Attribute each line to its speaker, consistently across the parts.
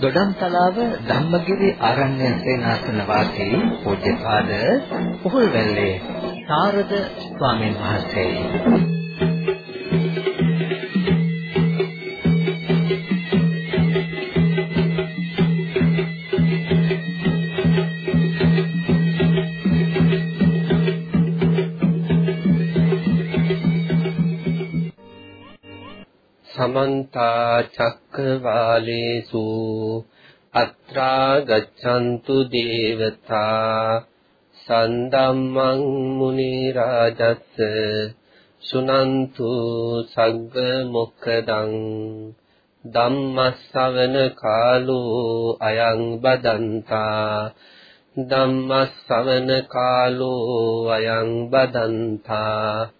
Speaker 1: දොඩම්තලාව ධම්මගිරි ආරණ්‍ය සේනාසන වාසී පූජ්‍යපාද පොහොල්වැල්ලේ සාරද ස්වාමීන් වහන්සේ.
Speaker 2: සමන්ත චක්කවාලේසු අත්‍රා ගච්ඡන්තු දේවතා සන්දම්මං මුනි රාජස්ස සුනන්තු සග්ග මොක්කදං ධම්මස්සවන කාලෝ අයං බදන්තා ධම්මස්සවන කාලෝ අයං බදන්තා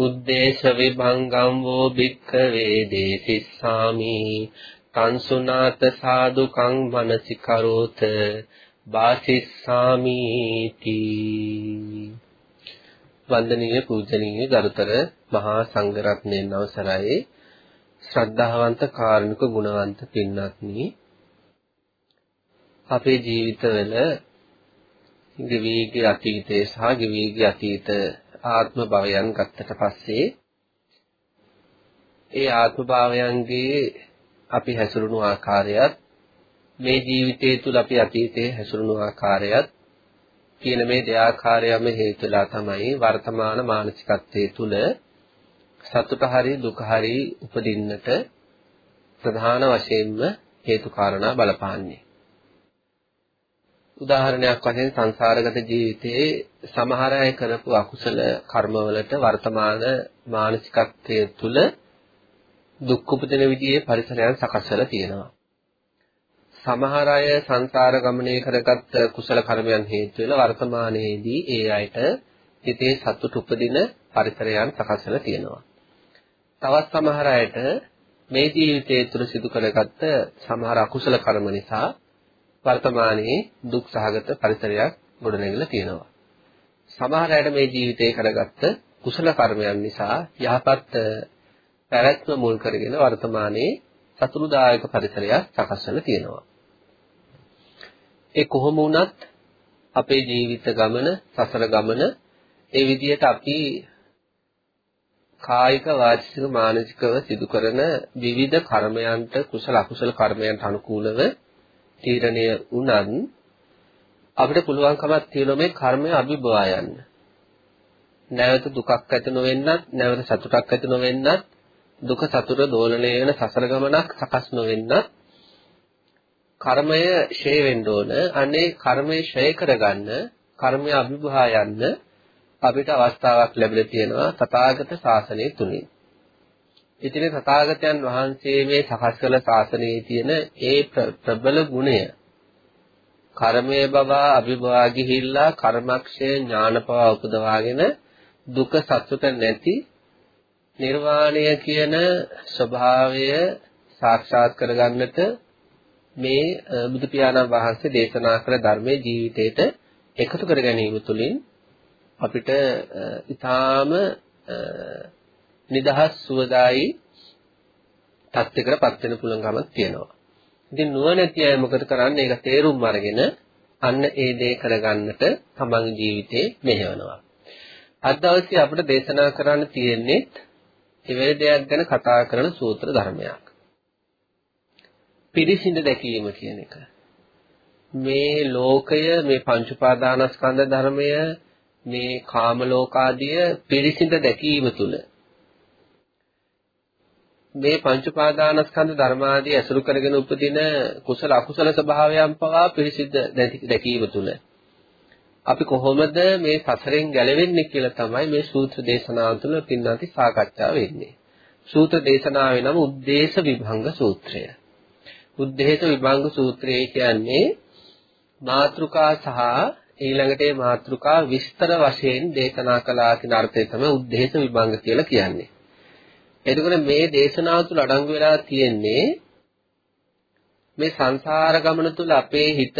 Speaker 2: උද්දේශ විභංගම් වූ භික්ඛවේ දේසිස්සාමි කංසුනාත සාදුකං මනසිකරෝත වාසිස්සාමි තී වන්දනීය පූජනීය ගරුතර මහා සංඝරත්නයන් අවසරයි। ශ්‍රද්ධාවන්ත කාරුණික ගුණවන්ත පින්වත්නි අපේ ජීවිතවල ගෙවිගේ අතීතයේ සහ ගෙවිගේ අතීත ආත්ම භවයන් ගත්තට පස්සේ ඒ ආත්ම භාවයන්ගේ අපි හැසිරුණු ආකාරයත් මේ ජීවිතය තුළ අපි අතීතයේ හැසිරුණු ආකාරයත් කියන මේ දෙආකාරයම හේතුලා තමයි වර්තමාන මානසිකත්වයේ තුල සතුට හරි දුක හරි උපදින්නට ප්‍රධාන වශයෙන්ම හේතු කාරණා බලපාන්නේ. උදාහරණයක් වශයෙන් සංසාරගත ජීවිතයේ සමහර අය කරපු අකුසල කර්මවලට වර්තමාන මානසිකත්වයේ තුල දුක් උපදින විදිහේ පරිසරයන් සකස් වෙලා තියෙනවා. සමහර අය සංසාර ගමනේ කරගත් කුසල කර්මයන් හේතු වෙලා වර්තමානයේදී ඒ අයට හිතේ සතුට උපදින පරිසරයන් සකස් වෙලා තියෙනවා. තවත් සමහර අයට මේ ජීවිතයේ තුල සිදු කරගත්ත සමහර අකුසල කර්ම නිසා වර්තමානයේ දුක් සහගත පරිසරයක් ගොඩනැගිලා තියෙනවා. සමහර අයට මේ ජීවිතේ කරගත්ත කුසල කර්මයන් නිසා යහපත් පැවැත්ම මුල් කරගෙන වර්තමානයේ සතුටුදායක පරිසරයක් සකස් වෙලා තියෙනවා. ඒ කොහොම වුණත් අපේ ජීවිත ගමන, සසර ගමන ඒ විදිහට අපි කායික වාචික මානසිකව සිදු කරන විවිධ කර්මයන්ට කුසල අකුසල කර්මයන්ට අනුකූලව තීරණය වුණත් අපිට පුළුවන්කමක් තියෙනවා මේ කර්මය අභිභවා යන්න. නැවත දුකක් ඇති නොවෙන්නත්, නැවත සතුටක් ඇති නොවෙන්නත්, දුක සතුට දෝලණය වෙන සසර ගමනක් සකස් නොවෙන්නත් කර්මය ෂේ වෙන්න ඕන. අනේ කර්මය ෂේ කරගන්න, කර්මය අභිභවා යන්න අපිට අවස්ථාවක් ලැබිලා තියෙනවා තථාගත ශාසනය තුලින්. ඉතින් තථාගතයන් වහන්සේ මේ සකස් කළ ශාසනයේ තියෙන ඒ ප්‍රබල ගුණය. කර්මයේ බව අභිභවා ගිහිල්ලා කර්මක්ෂය ඥානපව උපදවාගෙන දුක සතුට නැති නිර්වාණය කියන ස්වභාවය සාක්ෂාත් කරගන්නට මේ බුදු පියාණන් වහන්සේ දේශනා කළ ධර්මයේ ජීවිතයට එකතු කර ගැනීම තුළින් අපිට ඊටාම නිදහස් සුවදායි තත්යකටපත් වෙන්න පුළුවන් ගමක් තියෙනවා. ඉතින් නුවණැති අය මොකද කරන්නේ? ඒක තේරුම් අරගෙන අන්න ඒ දේ කරගන්නට තමන්ගේ ජීවිතේ මෙහෙවනවා. අද දවසේ අපිට දේශනා කරන්න තියෙන්නේ එවැනි දෙයක් ගැන කතා කරන සූත්‍ර ධර්මයක්. පිරිසිඳ දැකීම කියන එක. මේ ලෝකය මේ පංච උපාදානස්කන්ධ ධර්මය මේ කාම ලෝකාදිය පිරිසිඳ දැකීම තුළ මේ පංච උපාදානස්කන්ධ ධර්මාදී ඇසුරු කරගෙන උපදින කුසල අකුසල ස්වභාවයන් පවා පිරිසිදු දැකීම තුල අපි කොහොමද මේ සසරෙන් ගැලවෙන්නේ කියලා තමයි මේ සූත්‍ර දේශනාව තුළ පින්නන්ති සාකච්ඡා වෙන්නේ. සූත්‍ර දේශනාවේ නම උද්දේශ විභංග සූත්‍රය. උද්දේශ විභංග සූත්‍රය කියන්නේ මාත්‍රිකා සහ ඊළඟට මේ මාත්‍රිකා විස්තර වශයෙන් දේශනා කළා කියන අර්ථය තමයි උද්දේශ විභංග කියලා කියන්නේ. එතකොට මේ දේශනාව තුළ අඩංගු වෙලා තියෙන්නේ මේ සංසාර ගමන තුල අපේ හිත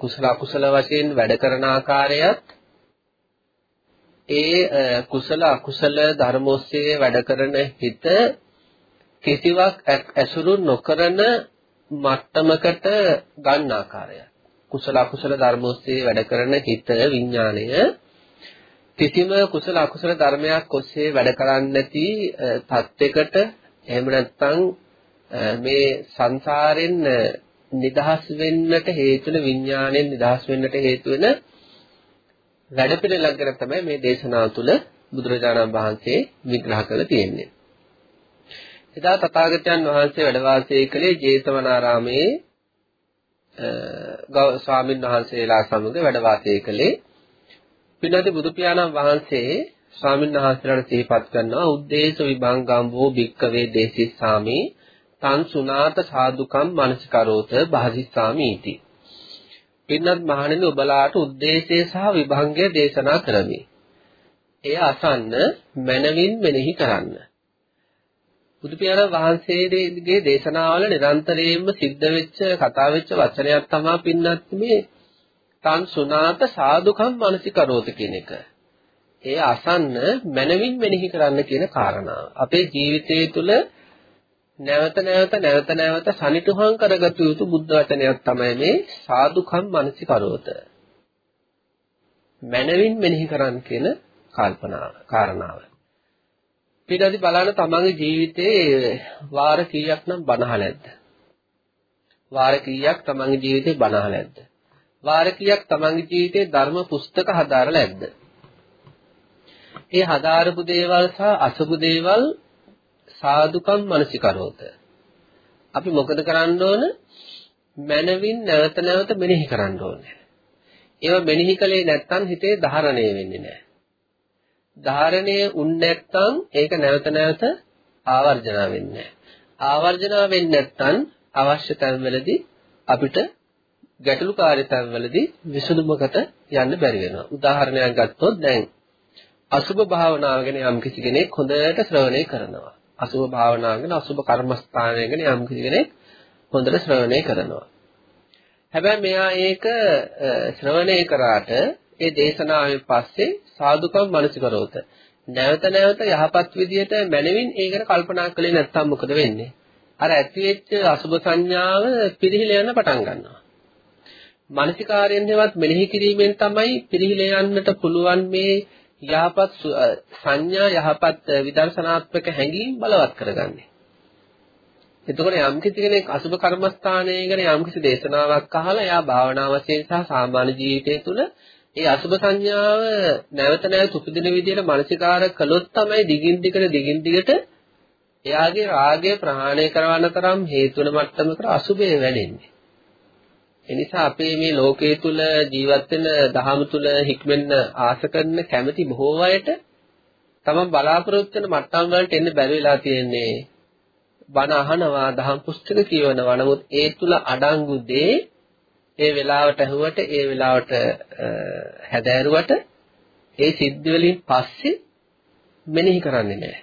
Speaker 2: කුසල අකුසල වශයෙන් වැඩ කරන ආකාරයත් ඒ කුසල අකුසල ධර්ම ඔස්සේ වැඩ කරන හිත කිසිවක් ඇසුරු නොකරන මට්ටමකට ගන්න ආකාරය කුසල අකුසල ධර්ම ඔස්සේ වැඩ කරන හිත විඥාණය කිසිම කුසල අකුසල ධර්මයක් ඔස්සේ වැඩ කරන්නේ නැති තත්යකට එහෙම නැත්නම් මේ සංසාරෙන් නිදහස් වෙන්නට හේතු වෙන විඥාණයෙන් නිදහස් වෙන්නට හේතු වෙන වැඩ පිළිලක් ගැන තමයි මේ දේශනාව තුළ බුදුරජාණන් වහන්සේ විග්‍රහ කරලා තියෙන්නේ. එදා තථාගතයන් වහන්සේ වැඩ වාසය කළේ ජේතවනාරාමේ ස්වාමීන් වහන්සේලා සමග වැඩ වාසය කළේ පිළිදි බුදු පියාණන් වහන්සේ ස්වාමීන් වහන්සේලාට සිහිපත් කරනවා උද්දේශ විභංගම්බෝ භික්කවේ දේසිස්සාමි තං සුනාත සාදුකම් මනසිකරෝත භාසිස්සාමි इति පින්නත් මහණෙනි ඔබලාට උද්දේශය සහ විභංගය දේශනා කරමි. එය අසන්න මනවින් මෙනෙහි කරන්න. බුදු පියාණන් වහන්සේගේ දේශනාවල නිරන්තරයෙන්ම සිද්ධ වෙච්ච කතා වෙච්ච වචනයක් තමයි පින්නත් මේ තන් සුනාත සාදුකම් මනසිකරෝත කියන එක. ඒ අසන්න මනවින් මෙනෙහි කරන්න කියන කාරණාව. අපේ ජීවිතය තුළ නැවත නැවත නැවත නැවත සනිටුහං කරගත යුතු බුද්ධ වචනයක් තමයි මේ සාදුකම් මනසිකරෝත. මනවින් මෙනෙහි කරන් කියන කල්පනාව කාරණාව. ඊටදී බලන්න තමන්ගේ ජීවිතේ වාර කීයක් නම් බනහල නැද්ද? වාර කීයක් තමන්ගේ ජීවිතේ බනහල නැද්ද? වාර කීයක් තමන්ගේ ජීවිතේ ධර්ම පුස්තක හදාරලා නැද්ද? ඒ හදාරපු දේවල් සහ අසපු දේවල් සාදුකම් මනසිකරෝත. අපි මොකද කරන්න ඕන? මනවින් නැවත නැවත මෙනෙහි කරන්න ඕනේ. ඒව මෙනෙහි කළේ නැත්නම් හිතේ ධාරණය වෙන්නේ නැහැ. ධාරණය උන් නැත්නම් ඒක නැවත නැවත ආවර්ජන වෙන්නේ නැහැ. ආවර්ජන වෙන්නේ නැත්නම් අවශ්‍ය තැන්වලදී අපිට ගැටලුකාරී තැන්වලදී විසඳුමකට යන්න බැරි වෙනවා. උදාහරණයක් ගත්තොත් දැන් අසුභ භාවනාව ගැන යම් කිසි කෙනෙක් හොඳට ශ්‍රවණය කරනවා. අසුභ භාවනාව ගැන අසුභ කර්මස්ථානය ගැන යම් කෙනෙක් හොඳට ශ්‍රවණය කරනවා. හැබැයි මෙයා ඒක ශ්‍රවණය කරාට ඒ දේශනාවෙන් පස්සේ සාදුකම් මනසිකරෝත. නැවත නැවත යහපත් විදියට මනවින් ඒකට කල්පනා කළේ නැත්නම් මොකද වෙන්නේ? අර ඇතිවෙච්ච අසුභ සංඥාව පිරිහිල යන පටන් ගන්නවා. මානසිකාරයෙන් හෙවත් මෙනෙහි කිරීමෙන් තමයි පිරිහිල යන්නට පුළුවන් මේ යහපත් සංඥා යහපත් විදර්ශනාත්මක හැඟීම් බලවත් කරගන්නේ. එතකොට යම් කිසි කෙනෙක් අසුබ කර්මස්ථානයේ ගැන යම් කිසි දේශනාවක් අහලා එයා භාවනා වශයෙන් සහ සාමාන්‍ය ජීවිතය තුළ ඒ අසුබ සංඥාව නැවත නැවත උපදින විදිහට මානසිකාර කළොත් තමයි දිගින් දිගට දිගින් දිගට එයාගේ රාගය ප්‍රහාණය කරවන්න තරම් හේතු වෙන මට්ටමකට අසුබය වැඩෙන්නේ. එනිසා අපේ මේ ලෝකයේ තුල ජීවත් වෙන දහම තුල හික්මෙන්න ආස කරන කැමැති බොහෝ අයට තමන් බලාපොරොත්තු වෙන මට්ටම් වලට එන්න බැරි වෙලා තියෙන්නේ. බණ අහනවා, දහම් පුස්තක කියවනවා. නමුත් ඒ තුල අඩංගු දේ ඒ වෙලාවට ඇහුවට, ඒ වෙලාවට හැදෑරුවට ඒ සිද්ධ වලින් පස්සේ මෙනෙහි කරන්නේ නැහැ.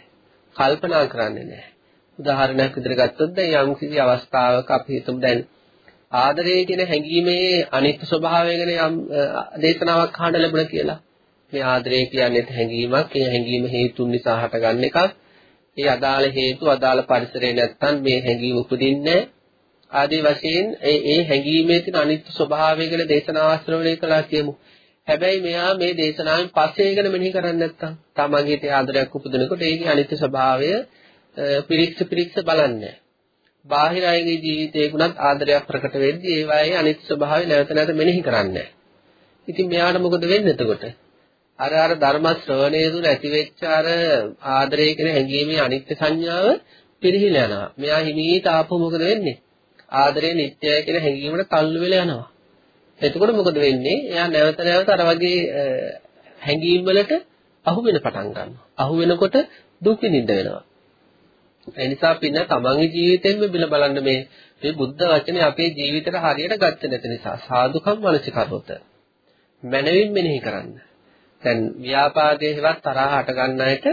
Speaker 2: කල්පනා කරන්නේ නැහැ. උදාහරණයක් විදිහට ගත්තොත් දැන් යම් කිසි අවස්ථාවක අපි හිතමු දැන් ආදරය කියන හැඟීමේ අනිත්‍ය ස්වභාවය ගැන යම් දේශනාවක් අහන්න ලැබුණා කියලා. මේ ආදරය කියන්නේ හැඟීමක්. ඒ හැඟීම හේතුන් නිසා හටගන්න එකක්. ඒ අදාළ හේතු අදාළ පරිසරය නැත්තම් මේ හැඟීම උපදින්නේ ආදී වශයෙන් ඒ ඒ හැඟීමේ තියෙන අනිත්‍ය ස්වභාවය ගැන දේශනාවක් ශ්‍රවණය කළා කියමු. හැබැයි මෙයා මේ දේශනාවෙන් පස්සේ ඒකන මෙනෙහි කරන්නේ නැත්තම් තමන්ගේ තේ ආදරයක් උපදිනකොට ඒකේ අනිත්‍ය ස්වභාවය පිරික්ස පිරික්ස බලන්නේ බාහිර අයගේ ජීවිතේකුණත් ආදරයක් ප්‍රකට වෙද්දී ඒ වායේ අනිත් ස්වභාවය නැවත නැවත මෙනෙහි කරන්නේ ඉතින් මෙයාට මොකද වෙන්නේ එතකොට? අර අර ධර්ම ශ්‍රවණය තුළ ඇතිවෙච්ච අර ආදරය කියන හැඟීමේ අනිත්‍ය සංඥාව පිරිහිලා යනවා. මෙයා හිමීට ආපහු මොකද වෙන්නේ? ආදරය නිට්ටයයි කියන හැඟීමකට තල්ලු වෙලා යනවා. එතකොට මොකද වෙන්නේ? එයා නැවත නැවත අර වගේ හැඟීම් වලට අහු වෙන පටන් ගන්නවා. අහු වෙනකොට දුක් විඳින්න වෙනවා. ඒ නිසා පින්න තමන්ගේ ජීවිතෙන්ම බිල බලන්න මේ මේ බුද්ධ වචනේ අපේ ජීවිතේට හරියට ගත්තේ නැති නිසා සාදුකම් මනසිකරොත මනවින් මෙනෙහි කරන්න. දැන් ව්‍යාපාදයේ හෙවත් තරහ හට ගන්න අයට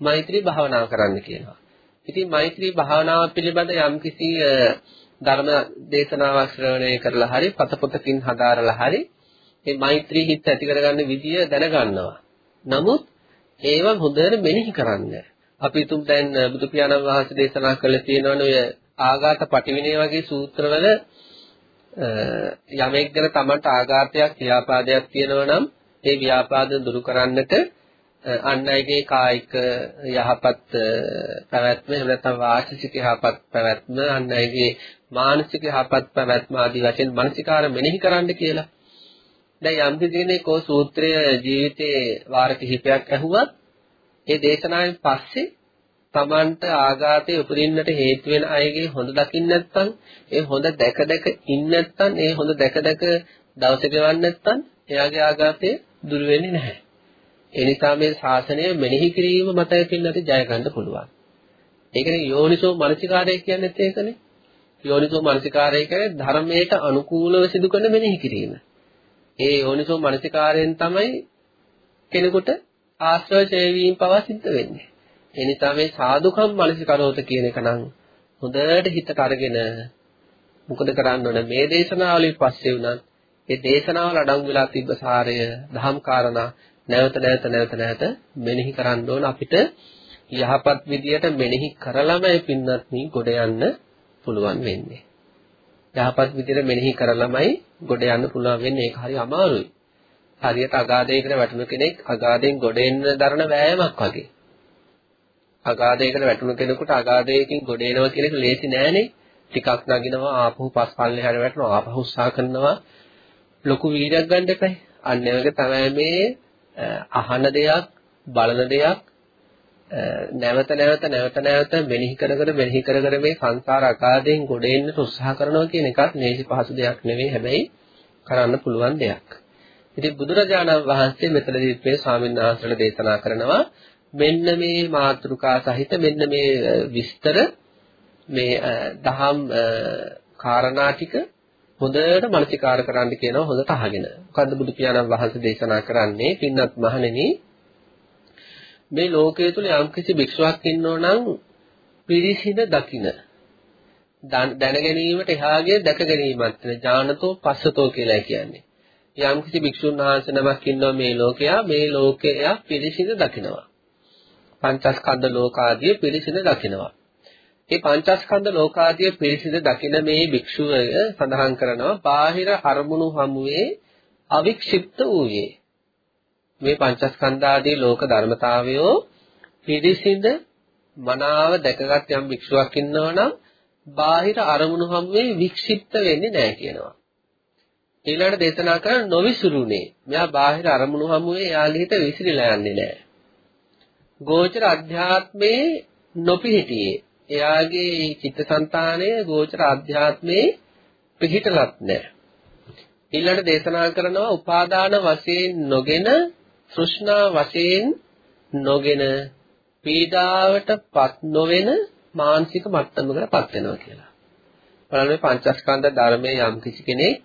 Speaker 2: මෛත්‍රී භාවනාව කරන්න කියනවා. ඉතින් මෛත්‍රී භාවනාව පිළිබඳ යම්කිසි ධර්ම දේශනාවක් ශ්‍රවණය කරලා හරි පතපොතකින් හදාරලා හරි මේ මෛත්‍රී හිත ඇති කරගන්න විදිය දැනගන්නවා. නමුත් ඒව හොඳට මෙනෙහි කරන්න. අපි තුම් දැන් බුදු පියාණන් වහන්සේ දේශනා කළ තියෙනවනේ ඔය ආඝාත පටිවිණය වගේ සූත්‍රවල යමෙක් ගැන Tamanට ආඝාතයක් ව්‍යාපාදයක් තියෙනවා නම් ඒ ව්‍යාපාද දුරු කරන්නට අන් අයගේ කායික යහපත් පැවැත්ම එහෙම නැත්නම් වාචික යහපත් පැවැත්ම අන් අයගේ මානසික යහපත් පැවැත්ම ආදී වශයෙන් මානසිකාර මෙනෙහි කරන්න කියලා. දැන් යම් කෙනෙක් කෝ සූත්‍රය ජීවිතේ වාර කිහිපයක් ඇහුවත් ඒ දේශනාවෙන් පස්සේ Tamanට ආඝාතයේ උපදින්නට හේතු වෙන අයගේ හොඳ දකින්න නැත්නම් ඒ හොඳ දැක දැක ඉන්න නැත්නම් ඒ හොඳ දැක දැක දවස ගෙවන්න නැත්නම් එයාගේ ආඝාතය දුර වෙන්නේ නැහැ. ඒ නිසා මේ ශාසනය මෙනෙහි කිරීම මතය පින්නට ජය ගන්න පුළුවන්. ඒකනේ යෝනිසෝ මනසිකාරය කියන්නේ ඒකනේ. යෝනිසෝ මනසිකාරය කියන්නේ ධර්මයට අනුකූලව සිදු කරන මෙනෙහි කිරීම. ඒ යෝනිසෝ මනසිකාරයෙන් තමයි කෙනෙකුට ආශ්‍රය ඡේවීම පවා සිද්ධ වෙන්නේ. ඒ නිසා මේ සාදුකම් මනසිකරෝත කියන එක නම් හොඳට හිතට අරගෙන මොකද කරන්න ඕන මේ දේශනාවලින් පස්සේ වුණත් ඒ දේශනාවල අඩංගු වෙලා තිබ්බ සාරය දහම් කාරණා නැවත නැවත නැවත නැවත මෙනෙහි කරන්න ඕන අපිට යහපත් විදියට මෙනෙහි කරලමයි පින්නත්නි ගොඩ යන්න පුළුවන් වෙන්නේ. යහපත් විදියට මෙනෙහි කරලමයි ගොඩ යන්න පුළුවන් වෙන්නේ. ඒක හරි අමාරුයි. හරියට අගාධයකට වැටුණු කෙනෙක් අගාධයෙන් ගොඩ එන්න දරන වෑයමක් වගේ. අගාධයකට වැටුණු කෙනෙකුට අගාධයකින් ගොඩ එනවා කියන එක ලේසි නෑනේ. ටිකක් නගිනවා ආපහු පස් පල්ලෙහාට වැටෙනවා ආපහු උත්සාහ කරනවා ලොකු වීර්යයක් ගන්න එපයි. අන්න ඒ වගේ තමයි මේ අහන දෙයක් බලන දෙයක් නැවත නැවත නැවත නැවත මෙනෙහි කර කර මෙනෙහි කර කර මේ සංසාර අකාදයෙන් ගොඩ එන්න උත්සාහ කරනවා කියන එකත් නේසි පහසු දෙයක් නෙවෙයි හැබැයි කරන්න පුළුවන් දෙයක්. ඉතින් බුදුරජාණන් වහන්සේ මෙතනදී මේ ස්වාමීන් වහන්සේලා දේශනා කරනවා මෙන්න මේ මාතෘකා සහිත මෙන්න මේ විස්තර මේ දහම් කාරණා ටික හොඳට මනසිකාර කරන්න කියනවා හොඳට අහගෙන. මොකද්ද බුදු පියාණන් වහන්සේ දේශනා කරන්නේ? පින්වත් මහණෙනි මේ ලෝකයේ තුල යම්කිසි භික්ෂුවක් ඉන්නෝ නම් පිරිසිඳ දකින දැන ගැනීමට එහාගේ දැක ගැනීමත් ඥානතෝ පස්සතෝ කියලා කියන්නේ. යම්කිසි භික්ෂුන් වහන්සේ නමක් ඉන්නවා මේ ලෝකයා මේ ලෝකයා පිරිසිඳ දකිනවා. පංචස්කන්ධ ලෝකාදිය පිරිසිඳ දකිනවා. මේ පංචස්කන්ධ ලෝකාදිය පිරිසිදු දකින මේ භික්ෂුවය සඳහන් කරනවා බාහිර අරමුණු හමුවේ අවික්ෂිප්ත වූයේ මේ පංචස්කන්ධාදී ලෝක ධර්මතාවයෝ පිරිසිඳ මනාව දැකගත් යම් භික්ෂුවක් ඉන්නවනම් බාහිර අරමුණු හමුවේ වික්ෂිප්ත වෙන්නේ නැහැ කියනවා ඊළඟට දේශනා කරන නොවිසුරුනේ මෙයා බාහිර අරමුණු හමුවේ යාගේ හිත විසිරීලා යන්නේ නැහැ ගෝචර අධ්‍යාත්මේ නොපිහිටියේ එයාගේ චිත්තසංතානය ගෝචර ආධ්‍යාත්මේ පිහිටලත් නැහැ. ඊළඟට දේශනා කරනවා උපාදාන වශයෙන් නොගෙන තෘෂ්ණා වශයෙන් නොගෙන පීඩාවටපත් නොවන මානසික මට්ටමකටපත් වෙනවා කියලා. බලන්න මේ පංචස්කන්ධ ධර්මයේ යම් කිසි කෙනෙක්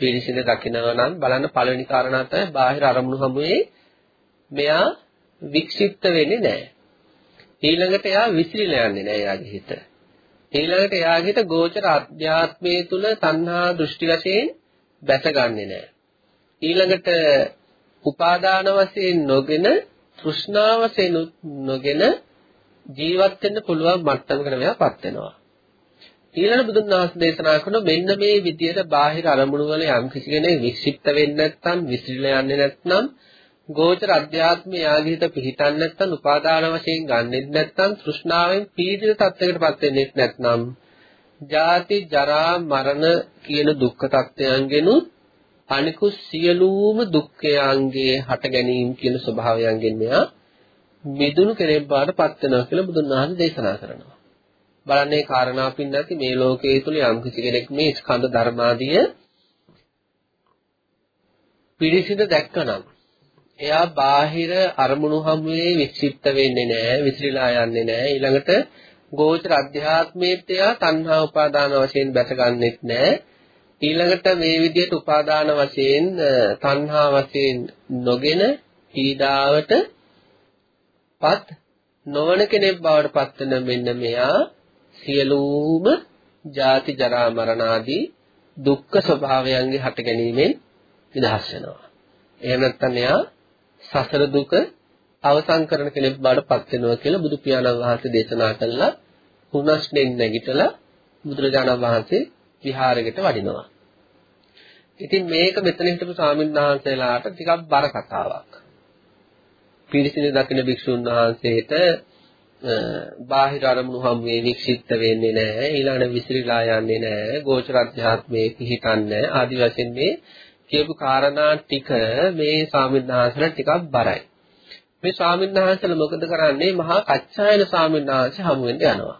Speaker 2: පිළිසිඳ දකිනවා නම් බලන්න පළවෙනි කාරණා තමයි බාහිර අරමුණු හැමුවේ මෙයා වික්ෂිප්ත වෙන්නේ නැහැ. ඊළඟට එයා විසිරීලා යන්නේ නැහැ එයාගේ හිත. ඊළඟට එයාගේ හිත ගෝචර අධ්‍යාත්මයේ තුල තණ්හා දෘෂ්ටි වශයෙන් බැසගන්නේ නැහැ. ඊළඟට උපාදාන වශයෙන් නොගෙන තෘෂ්ණා වශයෙන් නොගෙන ජීවත් වෙන්න පුළුවන් මට්ටමකට මෙයාපත් වෙනවා. ඊළඟ බුදුන් වහන්සේ දේශනා කරන මෙන්න මේ විදියට බාහිර අරමුණු වල යම් කිසි කෙනෙක් වික්ෂිප්ත වෙන්නේ නැත්නම් විසිරීලා යන්නේ නැත්නම් ගෝචර අධ්‍යාත්මය යාගේ හිත පිහිටන්නේ නැත්නම් උපාදාන වශයෙන් ගන්නෙත් නැත්නම් තෘෂ්ණාවෙන් පීඩිත තත්යකටපත් වෙන්නේ නැත්නම් ජාති ජරා මරණ කියන දුක්ඛ තත්ත්වයන්ගෙනුත් අනිකුත් සියලුම දුක්ඛයන්ගේ හට ගැනීම කියන ස්වභාවයන්ගෙන් මෙයා මිදුණු කෙනෙක් බාටපත් වෙනවා කියලා බුදුන් වහන්සේ දේශනා කරනවා. බලන්නේ කාරණා පින්නති මේ ලෝකයේ තුල යම් කිසි කෙනෙක් මේ ස්කන්ධ ධර්මාදිය පිරිසිදු දැක්කනම් එයා බාහිර අරමුණු හැමුවේ වික්ෂිප්ත වෙන්නේ නැහැ, විසිරීලා යන්නේ නැහැ. ඊළඟට ගෝචර අධ්‍යාත්මයේත් එයා තණ්හා උපාදාන වශයෙන් බැසගන්නෙත් නැහැ. ඊළඟට මේ විදිහට උපාදාන වශයෙන් තණ්හා වශයෙන් නොගෙන පීඩාවට පත් නොවන කෙනෙක් බවට පත් වෙන මෙන්න මෙයා සියලුම ජාති ජරා මරණ ආදී දුක්ඛ ස්වභාවයන්ගේ හට ගැනීමෙන් නිදහස් වෙනවා. එහෙම නැත්නම් එයා සසර දුක අවසන් කරන කෙනෙක් බවට පත් වෙනවා කියලා බුදු පියාණන් වහන්සේ දේශනා කළා. හුනස්නෙන් නැගිටලා බුදුරජාණන් වහන්සේ විහාරයකට වඩිනවා. ඉතින් මේක මෙතන හිටපු ස්වාමීන් වහන්සේලාට ටිකක් බර කතාවක්. පිරිසිදු දකින්න භික්ෂුන් වහන්සේට බාහිර අරමුණු හැමේ වික්ෂිප්ත වෙන්නේ නැහැ ඊළඟට විසිරීලා යන්නේ නැහැ ගෝචර අධ්‍යාත්මයේ පිහිටන්නේ ආදි වශයෙන් මේ කියපු කාරණා ටික මේ ස්වාමීන් ටිකක් බරයි. මේ ස්වාමීන් වහන්සේලා මොකද කරන්නේ? මහා කච්චායන ස්වාමීන් වහන්සේ හමු වෙන්න යනවා.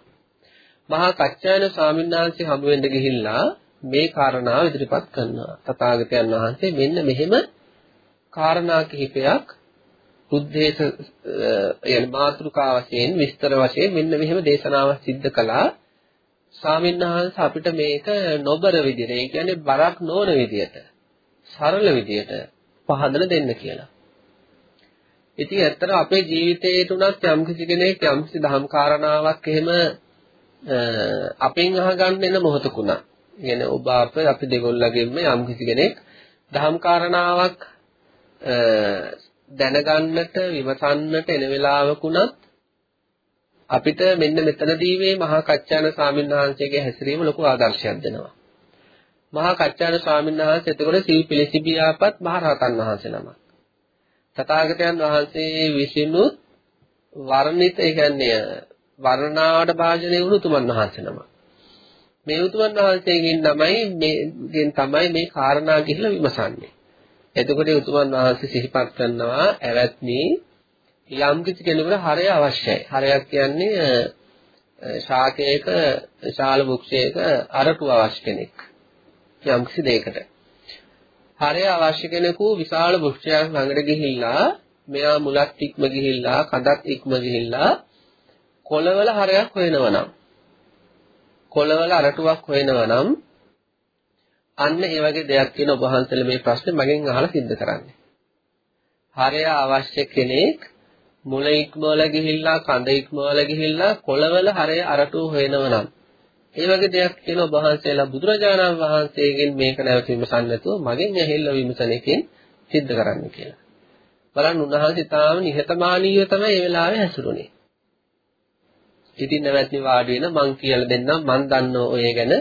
Speaker 2: මහා කච්චායන ස්වාමීන් වහන්සේ හමු වෙන්න ගිහිල්ලා මේ කාරණාව ඉදිරිපත් කරනවා. තථාගතයන් වහන්සේ මෙන්න මෙහෙම කාරණා කිහිපයක් උද්දේශ යන මාතෘකා වශයෙන් විස්තර වශයෙන් මෙන්න මෙහෙම දේශනාවක් සිද්ධ කළා ස්වාමින්වහන්ස අපිට මේක නොබර විදිහට ඒ කියන්නේ බරක් නොවන විදිහට සරල විදිහට පහදලා දෙන්න කියලා. ඉතින් ඇත්තට අපේ ජීවිතේට උනත් යම්කිසි කෙනෙක් යම්කිසි දහම් කාරණාවක් එහෙම අපෙන් අහගන්න එන මොහොතකුණා. කියන්නේ ඔබ අප අපි දෙගොල්ලගෙන්ම යම්කිසි කෙනෙක් දහම් කාරණාවක් දැනගන්නට විමසන්නට එන වෙලාවකුණත් අපිට මෙන්න මෙතනදී මේ මහා කච්චාන ස්වාමීන් වහන්සේගේ හැසිරීම ලොකු ආදර්ශයක් දෙනවා. මහා කච්චාන ස්වාමීන් වහන්සේ එතකොට සිව් පිළිසිබියාපත් මහ රහතන් වහන්සේ නමක්. තථාගතයන් වහන්සේ විසිනුත් වර්ණිත ඒ කියන්නේ වර්ණාවට භාජනය වුණු තුමන් වහන්සේ නමක්. මේ උතුමන් වහන්සේගෙන් තමයි මේගෙන් තමයි මේ කාරණා ගිහිල්ලා විමසන්නේ. එතකොට උතුමන් වහන්සේ සිහිපත් කරනවා ඇවැත්නි යම් කිසි කෙනෙකුට හරය අවශ්‍යයි. හරයක් කියන්නේ ශාකයක ශාල වෘක්ෂයක අරටු අවශ්‍ය කෙනෙක්. යම් කිසි දෙයකට. හරය අවශ්‍ය කෙනෙකු විශාල වෘක්ෂයක් ළඟට ගිහිල්ලා මෙයා මුලක් ඉක්ම ගිහිල්ලා කඳක් ඉක්ම ගිහිල්ලා කොළවල හරයක් හොයනවා නම් කොළවල අරටුවක් හොයනවා නම් අන්න ඒ වගේ දෙයක් කියන ඔබ වහන්සේලා මේ ප්‍රශ්නේ මගෙන් අහලා සිද්ධ කරන්නේ. හරය අවශ්‍ය කෙනෙක් මුල ඉක්මවල ගිහිල්ලා කඳ ඉක්මවල ගිහිල්ලා කොළවල හරය අරටුව හොයනව නම් ඒ වගේ දෙයක් කියන ඔබ වහන්සේලා බුදුරජාණන් වහන්සේගෙන් මේක නැවත විමසන්න නැතුව මගෙන් ඇහෙල්ලා විමසන එකෙන් සිද්ධ කරන්න කියලා. බලන්න උන්වහන්සේ තාම නිහතමානීව තමයි මේ වෙලාවේ හැසිරුනේ. ඉතින් නැවැත්නි වාඩි වෙන මං කියලා දෙන්නම් මං දන්නෝ ඔය ගැන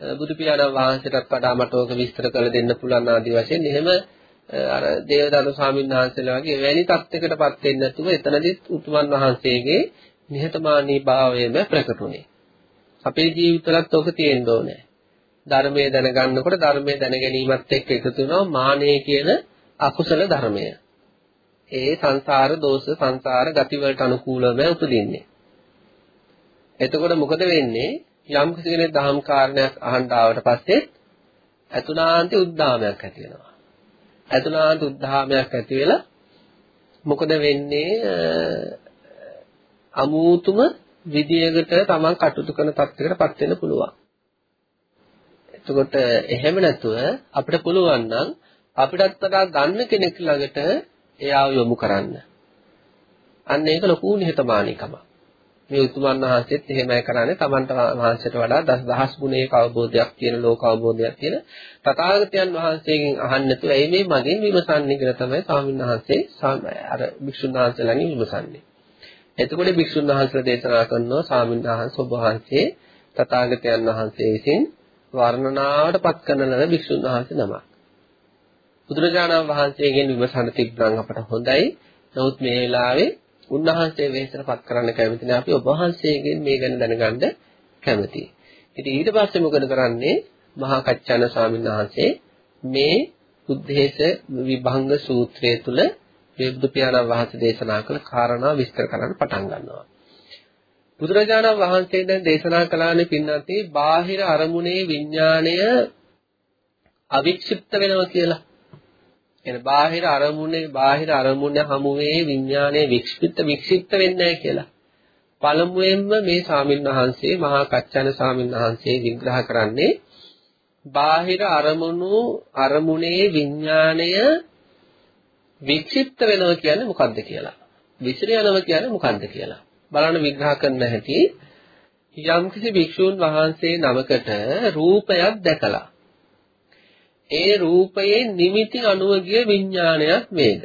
Speaker 2: බුදු පියාණන් වහන්සේටත් වඩා මට ඕක විස්තර කරලා දෙන්න පුළුවන් ආදි වශයෙන් එහෙම අර දේවදත්ත ස්වාමීන් වහන්සේලා වගේ වැනි තත්යකටපත් වෙන්නේ නැතුව එතනදිත් උතුමන් වහන්සේගේ නිහතමානී භාවයම ප්‍රකටුනේ. අපේ ජීවිතවලත් ඕක තියෙන්න ඕනේ. ධර්මයේ දැනගන්නකොට ධර්මයේ දැන ගැනීමත් එක්ක එකතු වෙනවා මානෙ කියන අකුසල ධර්මය. ඒ සංසාර දෝෂ සංසාර ගති වලට අනුකූලව උපදින්නේ. එතකොට මොකද වෙන්නේ? යම් කෙනෙක් දහම් කාරණයක් අහන්න ආවට පස්සේ අතුලාන්ති උද්දාමයක් ඇති වෙනවා. අතුලාන්ති උද්දාමයක් ඇති වෙලා මොකද වෙන්නේ අමූතුම විදියකට තමන් කටයුතු කරන තත්යකටපත් වෙන්න පුළුවන්. එතකොට එහෙම නැතුව අපිට පුළුවන් නම් අපිටත් වඩා ගන්න කෙනෙක් ළඟට එයාව යොමු කරන්න. අන්න ඒක ලොකු නිහතමානීකමක්. මේ උතුමන් වහන්සේත් එහෙමයි කරන්නේ තමන්ට වහන්සේට වඩා දස දහස් ගුණයක අවබෝධයක් තියෙන ලෝක අවබෝධයක් තියෙන තථාගතයන් වහන්සේගෙන් අහන්න නැතුව එයි මේ මගෙන් විමසන්නේ කියලා තමයි ස්වාමීන් වහන්සේ අර භික්ෂුන් වහන්සේලාගෙන් විමසන්නේ. එතකොට භික්ෂුන් වහන්සේලා දේශනා කරනවා ස්වාමීන් වහන්සේ ඔබ වහන්සේ තථාගතයන් වහන්සේ විසින් වර්ණනාවට පත් කරන ලද භික්ෂුන් වහන්සේ නමක්. බුදුරජාණන් වහන්සේගෙන් විමසන්න තිබ්බනම් අපට හොඳයි. නමුත් මේ වෙලාවේ උන්වහන්සේ වෙහෙසටපත් කරන්න කැමති නැහැ. අපි ඔබ වහන්සේගෙන් මේ ගැන දැනගන්න කැමතියි. ඉතින් ඊට පස්සේ මොකද කරන්නේ? මහා කච්චාන ස්වාමීන් වහන්සේ මේ උද්දේශ විභංග සූත්‍රය තුල බුදු පියාණන් වහන්සේ දේශනා කළ කාරණා විස්තර කරන්න පටන් ගන්නවා. බුදුරජාණන් වහන්සේ දැන් දේශනා කළානේ පින්නන්ති බාහිර අරමුණේ විඥාණය අවික්ෂිප්ත වෙනවා කියලා. එන බාහිර අරමුණේ බාහිර අරමුණ හමුවේ විඥානයේ වික්ෂිප්ත වික්ෂිප්ත වෙන්නේ නැහැ කියලා. පළමුවෙන්ම මේ සාමින් වහන්සේ මහා කච්චන සාමින් වහන්සේ විග්‍රහ කරන්නේ බාහිර අරමුණු අරමුණේ විඥාණය වික්ෂිප්ත වෙනවා කියන්නේ මොකද්ද කියලා. විසිර යනවා කියන්නේ මොකද්ද කියලා. බලන්න විග්‍රහ කරන්න හැටි යම්කිසි භික්ෂූන් වහන්සේ නමකට රූපයක් දැකලා ඒ රූපයේ නිමිති අනුව ගිය විඥානයක් වේද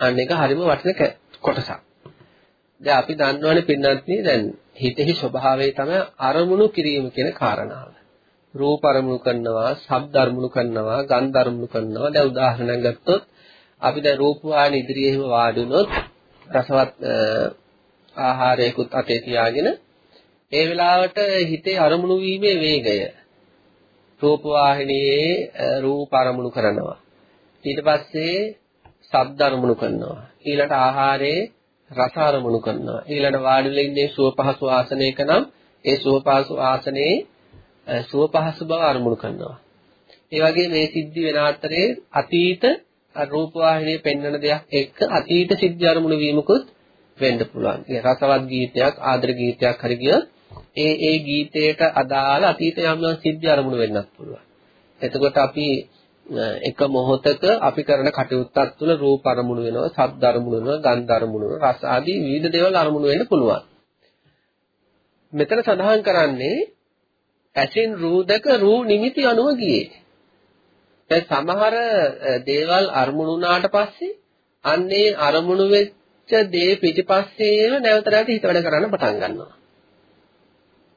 Speaker 2: අන්න එක හරිම වටින කොටසක්. දැන් අපි දන්නවනේ පින්නත්නි දැන් හිතෙහි ස්වභාවය තමයි අරමුණු කිරීම කියන කාරණාව. රූප අරමුණු කරනවා ශබ්ද අරමුණු කරනවා ගන්ධ අරමුණු කරනවා. දැන් උදාහරණයක් ගත්තොත් අපි දැන් රූප වාහන ඉදිරියේම වාඩි වුණොත් රසවත් ආහාරයකුත් අතේ තියාගෙන ඒ වෙලාවට හිතේ අරමුණු වීමේ වේගය රූප වාහිනියේ රූප අරමුණු කරනවා. ඊට පස්සේ ශබ්ද අරමුණු කරනවා. ඊළඟට ආහාරයේ රස අරමුණු කරනවා. ඊළඟ වාඩිලා ඉන්නේ සුව පහසු ආසනයක නම් ඒ සුව පහසු ආසනයේ සුව පහසු බව අරමුණු කරනවා. ඒ වගේ මේ සිද්ධි වෙන අතරේ අතීත රූප වාහිනියේ පෙන්වන දෙයක් එක්ක අතීත සිද්ධි අරමුණු වීමකුත් වෙන්න පුළුවන්. ඒ රසවත් ගීතයක් ආදර ගීතයක් හරි ගියොත් ඒ ඒ ගීතයට අදාළ අතීත යම් යම් සිද්ධි අරමුණු වෙන්නත් පුළුවන්. එතකොට අපි එක මොහොතක අපි කරන කටයුත්තක් තුළ රූප අරමුණු වෙනවා, ශබ්ද අරමුණු වෙනවා, ගන්ධ අරමුණු වෙනවා, රස ආදී විවිධ දේවල් අරමුණු වෙන්න පුළුවන්. මෙතන සඳහන් කරන්නේ ඇසින් රූ දැක රූ නිමිති අනුව ගියේ. දැන් සමහර දේවල් අරමුණු වුණාට පස්සේ අන්නේ අරමුණු වෙච්ච දේ පිටිපස්සේම නැවත නැවත හිත වැඩ කරන්න පටන් ගන්නවා.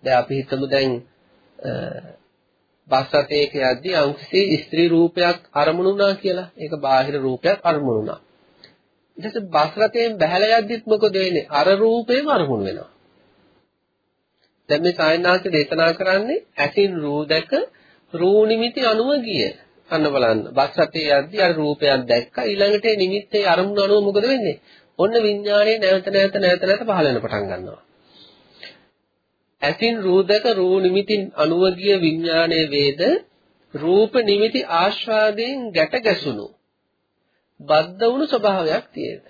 Speaker 2: දැන් අපි හිතමු දැන් බස් රථයක යද්දී අංශසේ ස්ත්‍රී රූපයක් අරමුණු වුණා කියලා. ඒක බාහිර රූපයක් අරමුණු වුණා. ඊට පස්සේ බස් රථයෙන් බහැලා යද්දිත් මොකද වෙන්නේ? අර රූපේම අරමුණු වෙනවා. දැන් මේ සායනාංශ දේශනා කරන්නේ ඇසින් රූ දැක රූ නිමිති අනුව ගිය. අන්න බලන්න. බස් රථයේ යද්දී අර රූපයක් දැක්කා. ඊළඟට ඒ නිමිත්තේ අරමුණු අනුව මොකද වෙන්නේ? ඔන්න විඥානයේ නැවත නැවත නැවත නැවත පහළ වෙන පටන් ගන්නවා. ඇසින් රූදක රූ නිමිතින් අනුවගිය විඥානයේ වේද? රූප නිමිති ආස්වාදයෙන් ගැට ගැසුණු. බද්ධ වුණු ස්වභාවයක් තියෙද?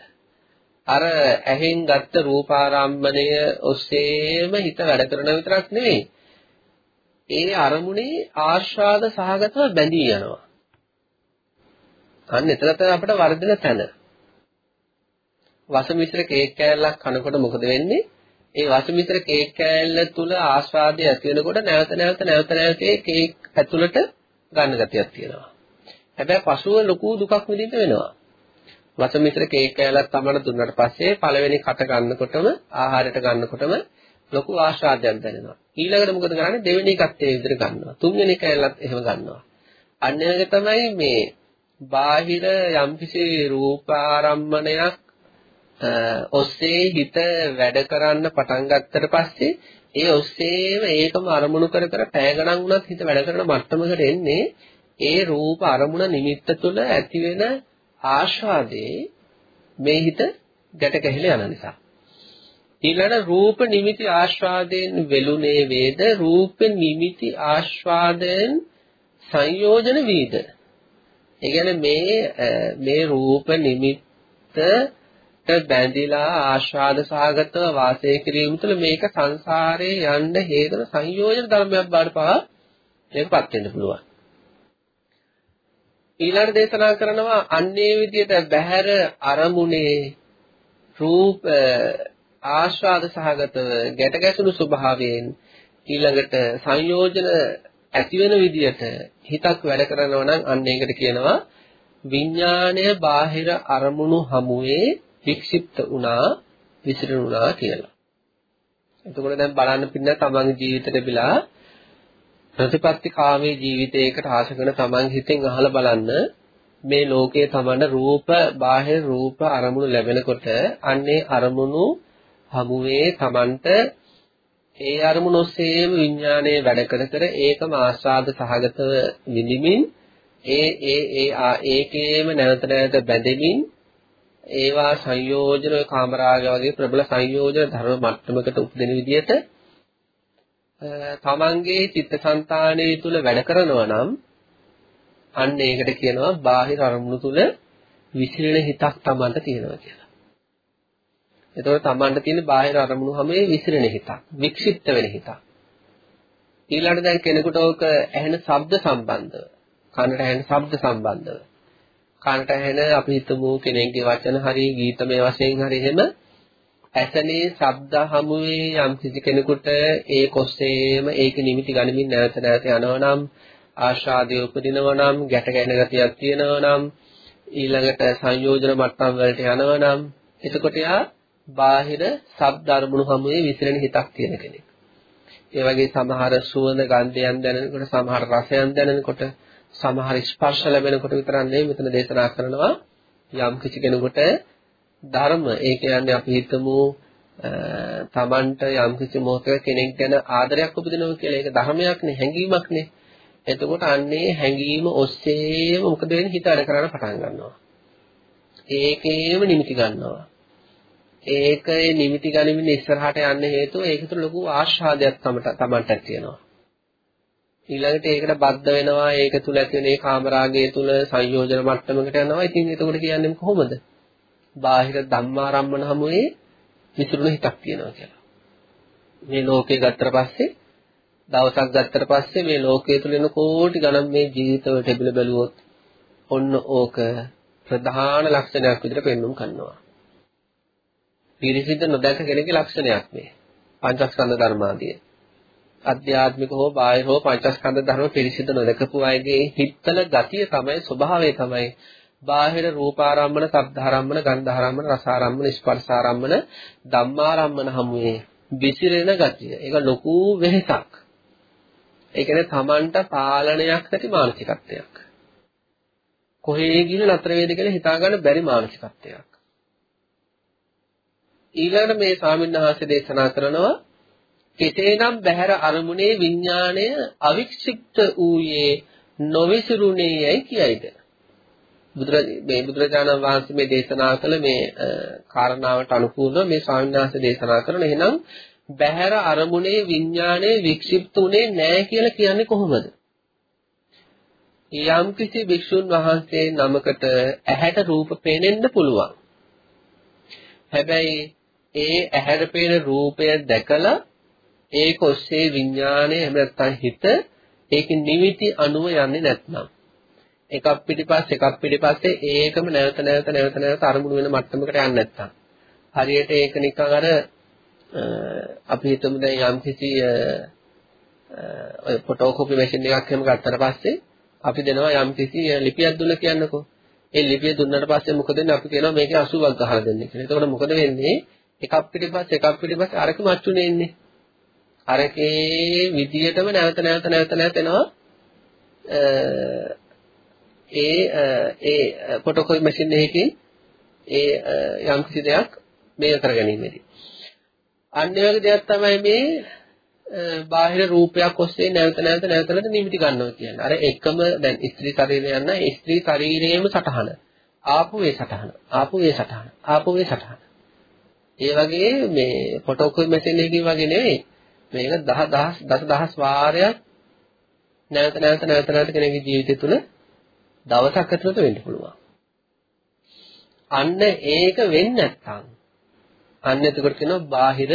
Speaker 2: අර ඇහෙන් ගත්ත රූපාරම්මණය ඔස්සේම හිත වැඩ කරන විතරක් නෙවෙයි. ඒ අරමුණේ ආස්වාද සහගතව බැඳී යනවා. අන්න එතන තමයි අපිට වර්ධන තැන. වසමිශ්‍ර කේක් කෑල්ලක් කනකොට මොකද වෙන්නේ? ඒ වසමිත්‍ර කේක් කෑල්ල තුල ආස්වාදය ඇති වෙනකොට නැවත නැවත නැවත නැවත ඒ කේක් ඇතුළට ගන්න ගතියක් තියෙනවා. හැබැයි පසුව ලොකු දුකක් විඳින්න වෙනවා. වසමිත්‍ර කේක් කෑල්ලක් තමයි දුන්නට පස්සේ පළවෙනි කට ගන්නකොටම ආහාරයට ගන්නකොටම ලොකු ආස්වාදයක් දැනෙනවා. ඊළඟට මොකද කරන්නේ දෙවෙනි එකත් ඒ විදිහට ගන්නවා. තුන්වෙනි කෑල්ලත් එහෙම ගන්නවා. අන්න එක තමයි මේ බාහිර යම්කිසි රූපාරම්මණයක් ඔස්සේ හිත වැඩ කරන්න පටන් ගත්තට පස්සේ ඒ ඔස්සේම ඒකම අරමුණු කර කර පැය ගණන් වුණත් හිත වැඩ කරන මට්ටමකට එන්නේ ඒ රූප අරමුණ නිමිත්ත තුළ ඇති වෙන ආශාදේ මේ හිත ගැට ගැහිලා යන නිසා. ඊළඟ රූප නිමිති ආස්වාදයෙන් වෙලුනේ වේද? රූප නිමිති ආස්වාදයෙන් සංයෝජන වේද? ඒ කියන්නේ මේ මේ රූප නිමිත්ත බැඳිලා ආශාද සහගතව වාසය කිරීම තුළ මේක සංසාරේ යන්න හේතුන සංයෝජන ධර්මයක් බවට පවා මේකපත් වෙන්න පුළුවන්. ඊළඟ දේශනා කරනවා අන්නේ විදියට බහැර අරමුණේ රූප ආශාද සහගතව ගැට ගැසුණු ස්වභාවයෙන් ඊළඟට සංයෝජන ඇති වෙන විදියට හිතක් වැඩ කරනවා නම් අන්න ඒකට කියනවා විඥාණය බාහිර අරමුණු හමුවේ වික්ෂිප්ත වුණා විසිරුණා කියලා. එතකොට දැන් බලන්න පින්න තමන්ගේ ජීවිතේ බිලා ප්‍රතිපත්ති කාමී ජීවිතයකට ආශ කරන තමන් හිතෙන් අහලා බලන්න මේ ලෝකයේ තමන්න රූප බාහිර රූප අරමුණු ලැබෙනකොට අන්නේ අරමුණු හමුවේ තමන්ට ඒ අරමුණ ඔස්සේම විඥානයේ වැඩ කර කර ඒකම ආස්වාද සහගතව විඳිමින් ඒ ඒ ඒ ඒකේම නැවත නැවත බැඳෙමින් ඒවා සංයෝජන කාමරාග වගේ ප්‍රබල සංයෝජන ධර්ම මට්ටමකට උපදින විදිහට තමන්ගේ චිත්තසංතානයේ තුල වැඩ කරනවා නම් අන්න ඒකට කියනවා බාහිර අරමුණු තුල විසිරෙන හිතක් Tamanට තියෙනවා කියලා. එතකොට Tamanට තියෙන බාහිර අරමුණු හැමේ විසිරෙන හිතක්, වික්ෂිප්ත වෙන හිතක්. ඊළඟට දැන් කෙනෙකුට ඕක ඇහෙන ශබ්ද සම්බන්ධව, කනට ඇහෙන ශබ්ද සම්බන්ධව. කනට ඇහෙන අපි හිතමු කෙනෙක්ගේ වචන හරි ගීතමය වශයෙන් හරි එහෙම ඇසනේ ශබ්ද හමුවේ යම් කිසි කෙනෙකුට ඒ කොස්සේම ඒක නිමිති ගනිමින් නැවත නැවත යනවා නම් ආශාදයේ උපදිනවා නම් ගැට ගැහෙන ගතියක් තියෙනවා නම් ඊළඟට සංයෝජන මට්ටම් වලට යනවා නම් එතකොට යා බාහිර ශබ්ද අරමුණු හැමුවේ විසිරෙන හිතක් තියෙන කෙනෙක්. ඒ වගේ සමහර සුවඳ ගන්ධයන් දැනෙනකොට සමහර රසයන් දැනෙනකොට සමහර ස්පර්ශ ලැබෙනකොට විතරක් නෙවෙයි මෙතන දේශනා කරනවා යම් කිසි කෙනෙකුට ධර්ම ඒ කියන්නේ අපි හිතමු තමන්ට යම් කිසි මොහොතක කෙනෙක් ගැන ආදරයක් උපදිනවා කියලා ඒක ධර්මයක්නේ හැඟීමක්නේ එතකොට අන්නේ හැඟීම ඔස්සේම මොකද වෙන්නේ හිත අර කරන්න පටන් ගන්නවා. ඒකේම නිමිති ගන්නවා. ඒකේ නිමිති ගනිමින් ඉස්සරහට යන්න හේතුව ඒක තුළ ලොකු ආශාදයක් තමට තමන්ට තියෙනවා. ඊළඟට ඒකට බද්ධ වෙනවා ඒක තුළ ඇති වෙන ඒ කාමරාගය තුළ සංයෝජන මට්ටමකට යනවා. ඉතින් එතකොට කියන්නේ කොහොමද? බාහිර ධම්මාරම්මන හමුවේ විසිරුණු හිතක් තියෙනවා කියලා. මේ ලෝකේ ගත්තට පස්සේ දවසක් ගත්තට පස්සේ මේ ලෝකයේ තුල එන කෝටි ගණන් මේ ජීවිතවලට බෙල බැලුවොත් ඔන්න ඕක ප්‍රධාන ලක්ෂණයක් විදිහට පෙන්වුම් කරනවා. පිරිසිදු නොදැක කෙනෙකුගේ ලක්ෂණයක් මේ. පංචස්කන්ධ ධර්මාදිය. අධ්‍යාත්මික හෝ බාහිර හෝ පංචස්කන්ධ ධර්ම පිරිසිදු නොදකපු අයගේ හිතල ගතිය තමයි ස්වභාවය තමයි බාහිර රූපාරම්මන, ශබ්දාරම්මන, ගන්ධාරම්මන, රසාරම්මන, ස්පර්ශාරම්මන, ධම්මාරම්මන හමුවේ විසිරෙන ගතිය. ඒක ලොකු වෙහසක්. ඒ කියන්නේ Tamanට පාලනයක් නැති මානසිකත්වයක්. කොහේ ගිහින් නතර වේද කියලා හිතා ගන්න බැරි මානසිකත්වයක්. ඊළඟට මේ ස්වාමීන් දේශනා කරනවා කෙසේනම් බහැර අරමුණේ විඥාණය අවික්ෂිප්ත ඌයේ නොවිසිරුණේ යයි කියයිද මේ බුදුරජාණන් වහන්සේ මේ දේශනා කළ මේ කාරණාවට අනුකූලව මේ ස්වාමීන් වහන්සේ දේශනා කරන එහෙනම් බහැර අරමුණේ විඥානයේ වික්ෂිප්ත උනේ නැහැ කියලා කියන්නේ කොහොමද? යම් කිසි භික්ෂුන් වහන්සේ නමකට ඇහැට රූප පේනෙන්න පුළුවන්. හැබැයි ඒ ඇහැට පේන රූපය දැකලා ඒක ඔස්සේ විඥානය එහෙම නැත්නම් හිත ඒක නිමිති අනුව යන්නේ නැත්නම් එකක් පිටිපස්ස එකක් පිටිපස්සේ ඒකම නැවත නැවත නැවත නැවත අරමුණු වෙන මට්ටමකට යන්නේ නැත්නම් හරියට ඒක නිකන් අර අපි හිතමු දැන් යම් කිසි ඔය ෆොටෝකෝපි මැෂින් එකක් එහෙම ගත්තට පස්සේ අපි දෙනවා යම් කිසි ලිපියක් දුන්න කියන්නකෝ. ඒ ලිපිය දුන්නාට පස්සේ මොකද වෙන්නේ? අපි කියනවා මේකේ 80ක් ගහලා දෙන්න කියලා. එතකොට මොකද වෙන්නේ? එකක් පිටිපස්ස එකක් පිටිපස්ස අරක මච්චුනේ ඉන්නේ. අරකේ විදියටම නැවත නැවත නැවත නැවත එනවා. ඒ ඒ ෆොටෝකෝපි මැෂින් එකකින් ඒ යම් කිසි දෙයක් මේ කරගැනීමේදී අන්න ඒ වගේ දෙයක් තමයි මේ බාහිර රූපයක් ඔස්සේ නැවත නැවත නැවත නැවත නිමිති ගන්නවා කියන්නේ. අර එකම දැන් ස්ත්‍රී ශරීරය යන ස්ත්‍රී ශරීරයේම සටහන. ආපු වේ සටහන. ආපු වේ සටහන. ආපු වේ සටහන. ඒ වගේ මේ ෆොටෝකෝපි මැෂින් එකකින් වගේ නෙවෙයි. මේක දහ දහස් දස දහස් වාරයක් නැවත නැවත නැවත නැවත කෙනෙකුගේ ජීවිතය තුළ දවසක් ඇතුළත වෙන්න පුළුවන්. අන්න ඒක වෙන්නේ නැත්නම් අන්න එතකොට කියනවා බාහිර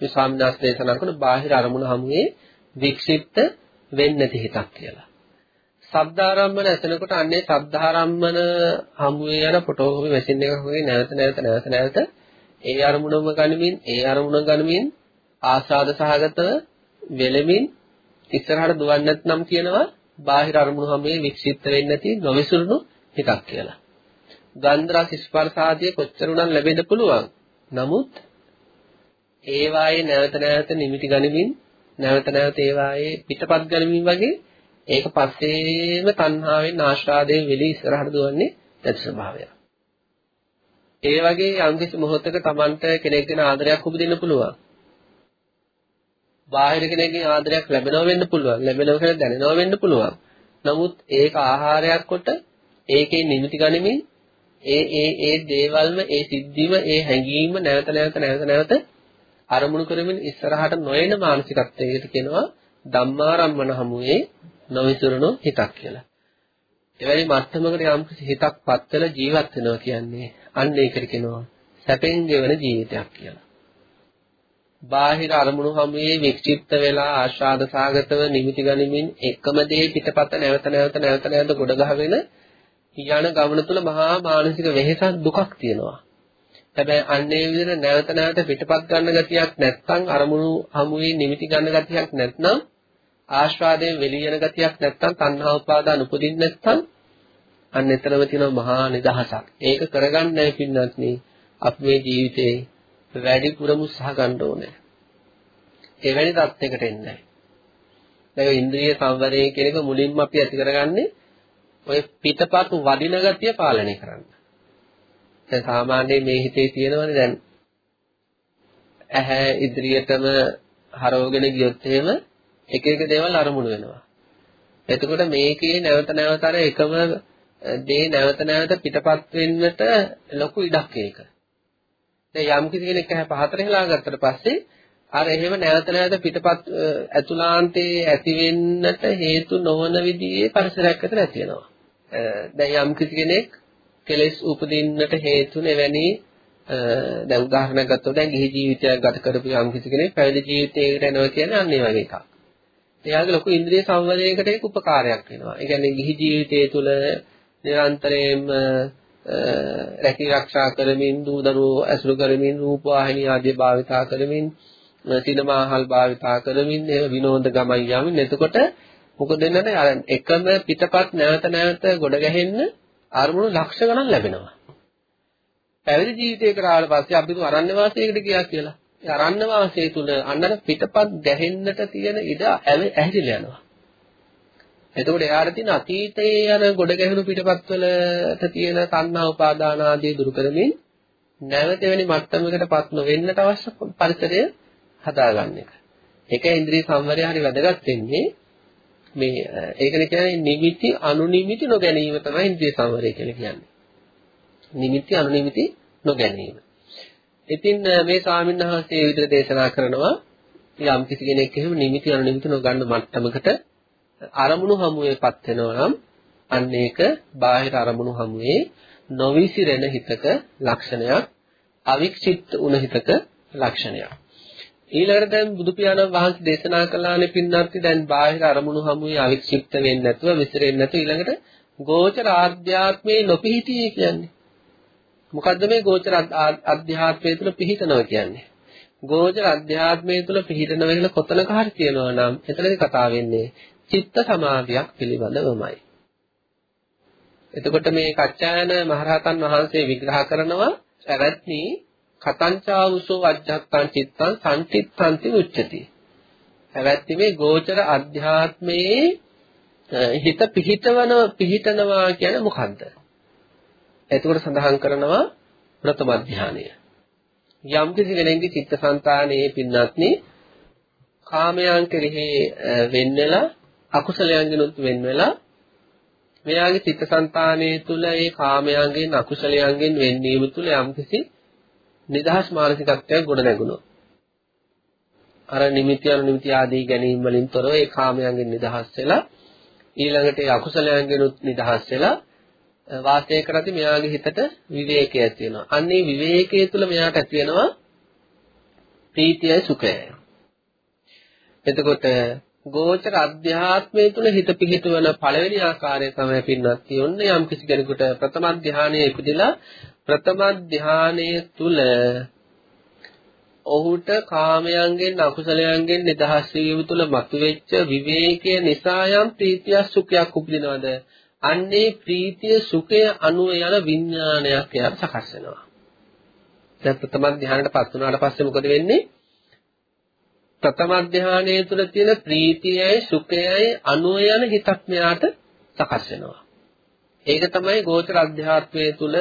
Speaker 2: මේ ස්වාමීනාස් දේශනා කරන බාහිර අරමුණ හමුවේ වික්ෂිප්ත වෙන්නේ නැති හිතක් කියලා. ශබ්දාරම්මන ඇසෙනකොට අන්නේ ශබ්දාරම්මන හමුවේ යන ෆොටෝකෝපි මැෂින් එකක් වගේ නැවත නැවත නැවත නැවත ඒ අරමුණම ගනිමින් ඒ අරමුණ ගනිමින් ආසාද සහගතව වෙලෙමින් ඉස්සරහට දුවන්නේ නැත්නම් කියනවා බාහිර අරමුණු හැමේ වික්ෂිප්ත වෙන්නේ නැති නොවිසුරුණු හිතක් කියලා. ගන්ධ රස ස්පර්ශ ආදී කොච්චර උනන් ලැබෙන්න පුළුවන්. නමුත් ඒවායේ නැවත නැවත නිමිති ගනිමින් නැවත නැවත ඒවායේ පිටපත් ගනිමින් වගේ ඒක පස්සේම තණ්හාවෙන් ආශ්‍රාදයෙන් වෙලී ඉස්සරහට දුවන්නේ නැති ස්වභාවයක්. ඒ වගේ යම්කිසි මොහොතක Tamanට කෙනෙක් ගැන ආදරයක් උපදින්න පුළුවන්. බාහිර කෙනෙක්ගෙන් ආදරයක් ලැබෙනව වෙන්න පුළුවන්. ලැබෙනව කියලා දැනෙනව වෙන්න පුළුවන්. නමුත් ඒක ආහාරයක් කොට ඒකේ නිමිති ගනිමින් ඒ ඒ ඒ දේවල්ම ඒ සිද්ධිම ඒ හැඟීම නැවත නැවත නැවත නැවත අරමුණු කරමින් ඉස්සරහට නොයන මානසිකත්වයකට කියනවා ධම්මාරම්මන හමුවේ නොවිසුරුණු හිතක් කියලා. එවැනි මට්ටමකට යම් හිතක් පත්වල ජීවත් වෙනවා කියන්නේ අන්න ඒකට කියනවා සැපෙන් ගෙවන ජීවිතයක් කියලා. බාහිර අරමුණු හැමේ වික්ෂිප්ත වෙලා ආශාද සාගතව නිමිති ගනිමින් එකම දේ පිටපත නැවත නැවත නැවත නැවත ගොඩ ගහගෙන යන ගමන තුල මහා මානසික වෙහෙසක් දුකක් තියෙනවා. හැබැයි අන්නේ විදිහට නැවත නැවත පිටපත් ගන්න ගතියක් නැත්නම් අරමුණු හමුවේ නිමිති ගන්න ගතියක් නැත්නම් ආශ්වාදයෙන් වෙලිය යන ගතියක් නැත්නම් තණ්හා උපාදාන උපදින්න නැත්නම් අන්න එතරම් තියෙන මහා නිදහසක්. ඒක කරගන්න නැහැ පින්නත් නේ අපි මේ ජීවිතේ වැඩිපුරම උත්සාහ ගන්න ඕනේ. එවැනි තත්යකට එන්නේ නැහැ. දැන් ඉන්ද්‍රිය සංවරය කියන එක මුලින්ම අපි ඇති කරගන්නේ ඔය පිටපත් වදින ගතිය පාලනය කරන්න. දැන් සාමාන්‍යයෙන් මේ හිතේ තියෙනවනේ දැන් ඇහැ ඉදිරියටම හරවගෙන ගියොත් එහෙම එක එක දේවල් අරමුණු වෙනවා. එතකොට මේකේ නැවත නැවත අර එකම දේ නැවත නැවත පිටපත් වෙන්නට ලොකු ඉඩක් ඒක. දැන් යම් කිසි කෙනෙක් ඇහැ පහතර හෙලා ගත්තට පස්සේ අර එහෙම නැවත නැවත පිටපත් ඇතුලාන්තයේ ඇති වෙන්නට හේතු නොවන විදිහේ පරිසරයක් අතර ඇති වෙනවා. දැන් යම් කිසි කෙනෙක් කෙලෙස් උපදින්නට හේතුන එවැනි දැන් උදාහරණයක් ගත්තොත් දැන් ගිහි ජීවිතයක් ගත කරපු යම් කිසි කෙනෙක් පැවිදි ජීවිතයකට එනවා කියන්නේ අන්න ඒ වගේ එකක්. එයාගේ ලොකු ඉන්ද්‍රිය සංවරයකට ඒක උපකාරයක් වෙනවා. ඒ කියන්නේ ගිහි ජීවිතය තුළ නිරන්තරයෙන්ම රැකී ආරක්ෂා කරමින් දූ දරුවෝ ඇසුරු කරමින් රූප වාහිනී ආදී භාවිතා කරමින් සිනමා හල් භාවිතා කරමින් ඒ විනෝද ගමන් යමින් එතකොට මොකද වෙන්නේ අර එකම පිටපත් නැවත නැවත ගොඩ ගැහෙන්න අරමුණු ලක්ෂ ගණන් ලැබෙනවා. පැවිදි ජීවිතයකට ආවට පස්සේ අපි තු අරණ්‍ය වාසයකට ගියා කියලා. ඒ අරණ්‍ය වාසය තුල අන්නර පිටපත් ගැහෙන්නට තියෙන ඉඩ ඇහිලා යනවා. එතකොට එයාට තියෙන අතීතයේ යන ගොඩ ගැහුණු පිටපත්වලට තියෙන තණ්හා උපාදාන ආදී දුරු කරමින් නැවත වෙනි මට්ටමකටපත් නොවෙන්නට අවශ්‍ය පරිසරය හදාගන්න එක. ඒක ඉන්ද්‍රිය සංවරය හරි වැදගත් වෙන්නේ මේ ඒකනේ කියන්නේ නිමිති අනුනිමිති නොගැනීම තමයි ඉන්ද්‍රිය සංවරය කියලා කියන්නේ. නිමිති අනුනිමිති නොගැනීම. ඉතින් මේ ස්වාමීන් වහන්සේ මේ විදිහට දේශනා කරනවා යම් කිසි කෙනෙක් එහෙම නිමිති අනුනිමිති නොගන්න මට්ටමකට අරමුණු හමුවේපත් වෙනවා නම් අන්න ඒක බාහිර අරමුණු හමුවේ නොවිසිරෙන හිතක ලක්ෂණයක් අවික්ෂිප්ත උන හිතක ලක්ෂණයක්. ඊළඟට දැන් බුදු පියාණන් වහන්සේ දේශනා කළානේ පින්නත්ති දැන් බාහිර අරමුණු හමුවේ අවික්ෂිප්ත වෙන්නේ නැතුව විසිරෙන්නේ නැතුව ඊළඟට ගෝචර ආධ්‍යාත්මේ නොපිහිටියේ කියන්නේ. මොකද්ද මේ ගෝචර අධ්‍යාත්මය තුල පිහිටනවා කියන්නේ? ගෝචර අධ්‍යාත්මය තුල පිහිටනවා කියලා කොතනක හරි කියනවා නම් එතනදී කතා වෙන්නේ චිත්ත සමාධියක් පිළිබඳවමයි. එතකොට මේ කච්චායන මහරහතන් වහන්සේ විග්‍රහ කරනවා පැවැත්නි කතංචාවුසෝ අජ්ජත්තං චිත්තං සංචිත්තන්ති උච්චති. පැවැත්නි මේ ගෝචර අධ්‍යාත්මයේ හිත පිහිටවන පිහිටනවා කියන්නේ මොකද්ද? එතකොට සඳහන් කරනවා ප්‍රථම ධානය. යම් කිසි කෙනෙකුගේ චිත්තසංතානයේ පින්නත්නි කාමයන් කෙරෙහි වෙන්නලා අකුසලයන්ගෙනුත් වෙන් වෙලා මෙයාගේ චිත්තසංතානයේ තුල ඒ කාමයන්ගෙන් අකුසලයන්ගෙන් වෙන්වීම තුල යම්කිසි නිදහස් මානසිකත්වයක් ගොඩ නැගුණා. අර නිමිති අනුනිමිති ආදී ගැනීම වලින් තොරව ඒ කාමයන්ගෙන් නිදහස් වෙලා ඊළඟට ඒ අකුසලයන්ගෙනුත් නිදහස් වෙලා වාසය කරද්දී මෙයාගේ හිතට විවේකය ඇති වෙනවා. අන්න ඒ විවේකයේ තුල මෙයාට ඇති වෙනවා ප්‍රීතියයි සුඛයයි. එතකොට ගෝචර අධ්‍යාත්මය තුළ හිත පිහිටවන පළවෙනි ආකාරය තමයි පින්නත් කියන්නේ. යම් කිසි කෙනෙකුට ප්‍රථම ධානයේ ඉපදිලා ප්‍රථම ධානයේ තුල ඔහුට කාමයන්ගෙන් අකුසලයන්ගෙන් නිදහස් වීම තුළ මතුවෙච්ච විවේකයේ නිසා යම් ප්‍රීතිය සුඛයක් උපදිනවද? අන්නේ ප්‍රීතිය සුඛය අනුව යන විඥානයක් එයාට සකස් වෙනවා. දැන් ප්‍රථම ධානයටපත් වුණාට පස්සේ මොකද වෙන්නේ? ප්‍රථම ධානයේ තුල තියෙන ප්‍රීතියයි සුඛයයි අනුව යන හිතක් මෙයාට සකස් වෙනවා. ඒක තමයි ගෝචර අධ්‍යාත්මයේ තුල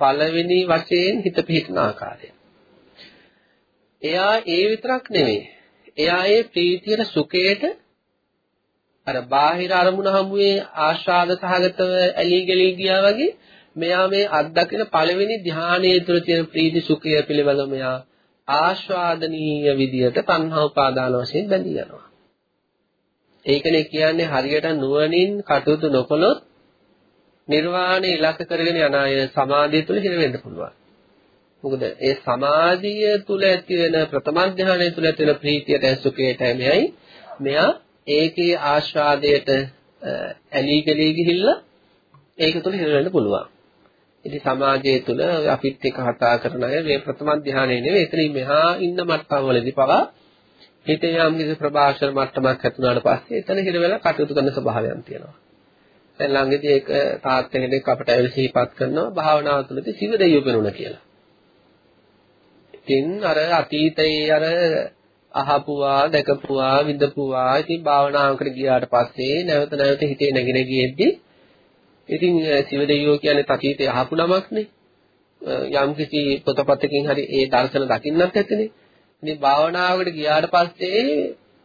Speaker 2: පළවෙනි වශයෙන් හිත පිහිටන ආකාරය. එයා ඒ විතරක් නෙවෙයි. එයා ඒ ප්‍රීතියට සුඛයට අර බාහිර අරමුණ හමුවේ ආශාද සහගතව ඇලී ගලී ගියා වගේ මෙයා මේ අත්දකින පළවෙනි ධානයේ තුල තියෙන ප්‍රීති සුඛය පිළිබඳව මෙයා ආස්වාදනීය විදියට තණ්හා උපාදාන වශයෙන් බැඳී යනවා. ඒකනේ කියන්නේ හරියට නුවණින් කටයුතු නොකළොත් නිර්වාණය ඉලක්ක කරගෙන යන අය සමාධිය තුල හිර වෙන්න පුළුවන්. මොකද ඒ සමාධිය තුල ඇති වෙන ප්‍රථම ධානය තුල ඇති වෙන ප්‍රීතියට සුඛයට එමෙයි මෙයා ඒකේ ආස්වාදයට ඇලී ගලී ගිහිල්ලා ඒක තුල හිර වෙන්න පුළුවන්. ඉතින් සමාජය තුල අපිත් එක්ක කතා කරන අය මේ ප්‍රථම ධානය නෙවෙයි එතනින් මෙහා ඉන්න මට්ටම් වලදී පවා හිතේ යම් කිසි ප්‍රභාෂර මට්ටමක් ඇති වුණාට පස්සේ එතන හිර වෙලා කටයුතු කරන ස්වභාවයක් තියෙනවා. දැන් ළඟදී ඒක තාත්තා කෙනෙක් අපට ඇවිල්ලා සිහිපත් කරනවා භාවනාව තුළදී සිව දෙයියෝ පෙනුණා කියලා. ඉතින් අර අතීතයේ අර අහපුවා දැකපුවා විඳපුවා ඉතින් භාවනාවකට ගියාට පස්සේ නැවත නැවත හිතේ නැගින ගියෙද්දි ඉතින් සිව දෙයියෝ කියන්නේ අතීතයේ අහපු නමක්නේ. යම් කිසි පොතපතකින් හරි ඒ දර්ශන දකින්නත් ඇත්තනේ. ඉතින් භාවනාවකට ගියාට පස්සේ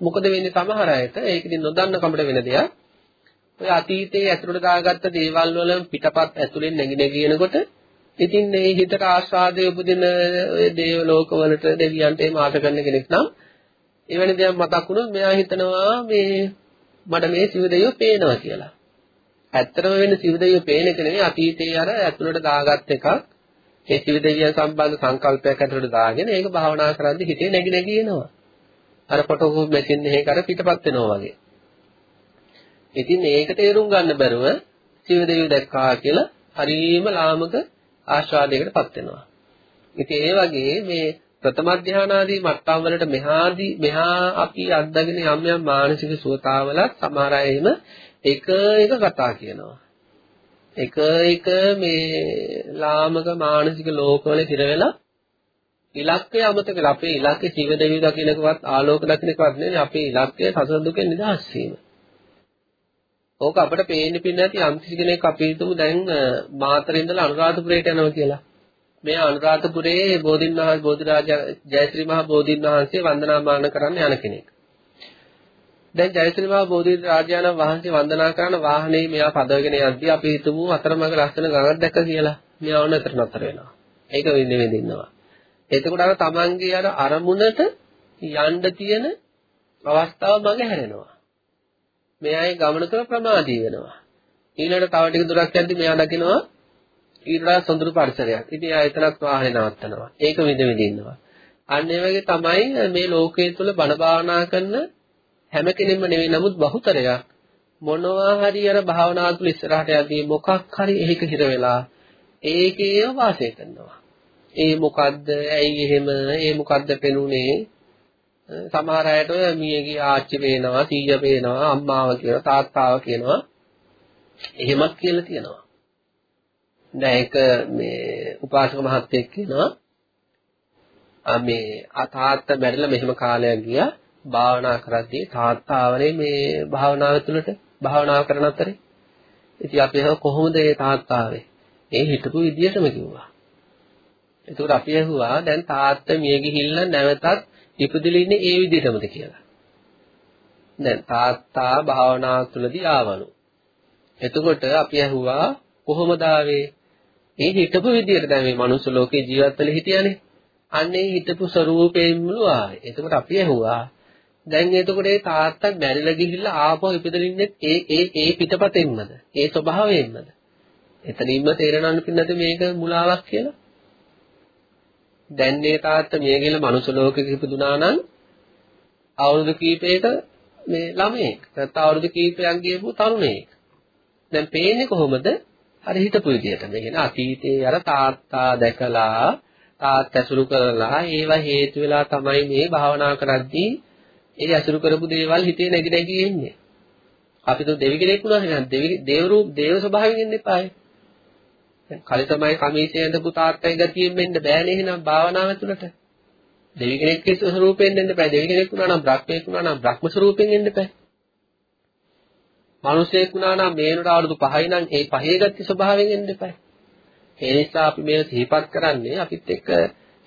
Speaker 2: මොකද වෙන්නේ සමහර අයට ඒක ඉතින් නොදන්න කමඩ වෙන දෙයක්. ඔය අතීතයේ ඇතුළට දාගත්ත දේවල් වල පිටපත් ඇතුලෙන් නැగి නැగి එනකොට ඉතින් මේ හිතට ආස්වාදයේ උපදින ඔය දේව ලෝකවලට දෙවියන්ට එහෙම ආස කරන කෙනෙක් නම් එවැනි දේවල් මතක් වුණොත් මෙයා හිතනවා මේ මට මේ සිව දෙවියෝ පේනවා කියලා. ඇත්තටම වෙන්නේ සිව දෙවියෝ පේන එක නෙවෙයි අතීතයේ අර ඇතුළට දාගත් එකක්. ඒ සිව දෙවියන් සම්බන්ධ සංකල්පයක් ඇතුළට දාගෙන ඒක භාවනා කරද්දී හිතේ නැగి නැగి එනවා. අර ෆොටෝකෝප් මැෂින් එකේ අර පිටපත් වෙනවා වගේ. ඉතින් ඒක තේරුම් ගන්න බැරුව සිව දෙවියෝ දැක්කා කියලා හරීම ලාමක ආශාදයකටපත් වෙනවා. ඉතින් ඒ වගේ මේ ප්‍රථම ධානාදී මට්ටම් වලට මෙහාදී මෙහා අපි අත්දගෙන යම් යම් මානසික සුවතාවලත් සමහර අය එහෙම එක එක කතා කියනවා. එක එක මේ ලාමක මානසික ලෝකවල හිර වෙලා ඉලක්කය අමතක කරලා අපේ ඉලක්කය ජීව දෙවියෝ දකින්නකවත් ආලෝක දකින්නකවත් නෙවෙයි අපේ ඉලක්කය සසර දුකෙන් නිදහස් වීම. ඕක අපිට පේන්නේ පින්න නැති යම් කිසි කෙනෙක් අපි හිතමු දැන් මාතරින් ඉඳලා අනුරාධපුරයට යනවා කියලා. මේ අනුරාධපුරයේ බෝධින් වහන්සේ බෝධිරාජ ජයශ්‍රී මහ බෝධින් වහන්සේ වන්දනාමාන කරන්න යන කෙනෙක්. දැන් ජයශ්‍රී මහ බෝධිරාජාණන් වහන්සේ වන්දනා කරන වාහනේ මෙයා පදවගෙන යද්දී අපි හිතමු අතරමඟ ලස්සන ගඟක් දැක්ක කියලා. මෙයා වුණ අතර නතර වෙනවා. ඒක වෙන්නේ වෙදින්නවා. එතකොට අර තමන්ගේ අර අරමුණට යන්න තියෙන අවස්ථාව මග හැරෙනවා. මෙයාගේ ගමන තුළ ප්‍රමාදී වෙනවා. ඊළඟට තව ටික දුරක් යද්දී මෙයා දකිනවා ඊට වඩා සොඳුරු පරිසරයක්. ඉතින් එයා එතනක් වාහනේ නවත්තනවා. ඒක විඳ විඳ ඉන්නවා. අන්න ඒ වගේ තමයි මේ ලෝකයේ තුල බණ භාවනා කරන හැම කෙනෙක්ම නෙවෙයි නමුත් බහුතරයක් මොනවා හරි අර භාවනා තුළ ඉස්සරහට යද්දී මොකක් හරි එහෙක හිර වෙලා ඒකේ වාසය කරනවා. ඒ මොකද්ද? ඇයි එහෙම? ඒ මොකද්ද පෙනුනේ? සමහර අයට ඔය මියගේ ආච්චි පේනවා, සීය පේනවා, අම්මාව කියනවා, තාත්තාව කියනවා. එහෙමත් කියලා තියෙනවා. දැන් ඒක මේ උපාසක මහත්තයෙක් කියනවා මේ තාත්තා මැරිලා මෙහෙම කාලයක් ගියා භාවනා කරද්දී තාත්තා ආවනේ මේ භාවනාව තුළට භාවනාව කරන අතරේ ඉතින් අපි කොහොමද ඒ තාත්තා ආවේ ඒ හිටපු විදියටම කිව්වා එතකොට අපි අහුවා දැන් තාත්තා මිය ගිහිල්ලා නැවතත් ඉපදිලා ඉන්නේ ඒ විදිහටමද කියලා. දැන් තාත්තා භාවනා තුලදී ආවලු. එතකොට අපි අහුවා කොහොමද ආවේ? ඒ හිටපු විදිහට දැන් මේ මනුස්ස ලෝකේ ජීවත් වෙලා හිටියානේ. අන්නේ හිටපු ස්වરૂපයෙන්මලු ආවේ. එතකොට අපි අහුවා දැන් එතකොට ඒ තාත්තා මැරිලා ගිහිල්ලා ආපහු ඉපදෙලා ඉන්නේ ඒ ඒ ඒ පිටපතෙන්මද? ඒ ස්වභාවයෙන්මද? එතනින්ම තේරෙනවන්න පින්නද මේක මුලාවක් කියලා? දැන් මේ තාත්තා මිය ගිහලා මනුස්ස ලෝකෙක ඉපදුනා නම් අවුරුදු කීපයක මේ ළමයෙක් නැත්නම් අවුරුදු කීපයක් ගියපු තරුණයෙක්. දැන් පේන්නේ කොහොමද? අර හිතපු විදියට. මේ කියන්නේ අතීතයේ අර තාත්තා දැකලා තාත්තා ඇසුරු කරලා ඒවා හේතු වෙලා තමයි මේ භාවනා කරද්දී ඒ අසුරු කරපු දේවල් හිතේ නැగి නැగి එන්නේ. අපි તો දෙවි කෙනෙක් වුණා නේද? දෙවි දේව රූප දේව ස්වභාවයෙන් එන්න එපායි. දැන් කලිතමයි කමීසෙන් ඇඳපු තාත්තයි ගතියෙන් මෙන්න බෑනේ එහෙනම් භාවනාව ඇතුළට. දෙවි කෙනෙක්ගේ ස්වරූපයෙන් එන්න එපායි. දෙවි කෙනෙක් වුණා නම් බ්‍රහ්මෙක් වුණා නම් බ්‍රහ්ම ස්වරූපයෙන් එන්න එපායි. මිනිසෙක් වුණා නම් මේනට අවුරුදු 5යි නම් ඒ පහේ ගති ස්වභාවයෙන් එන්න එපායි. ඒ නිසා අපි මේ සිහිපත් කරන්නේ අපිත් එක්ක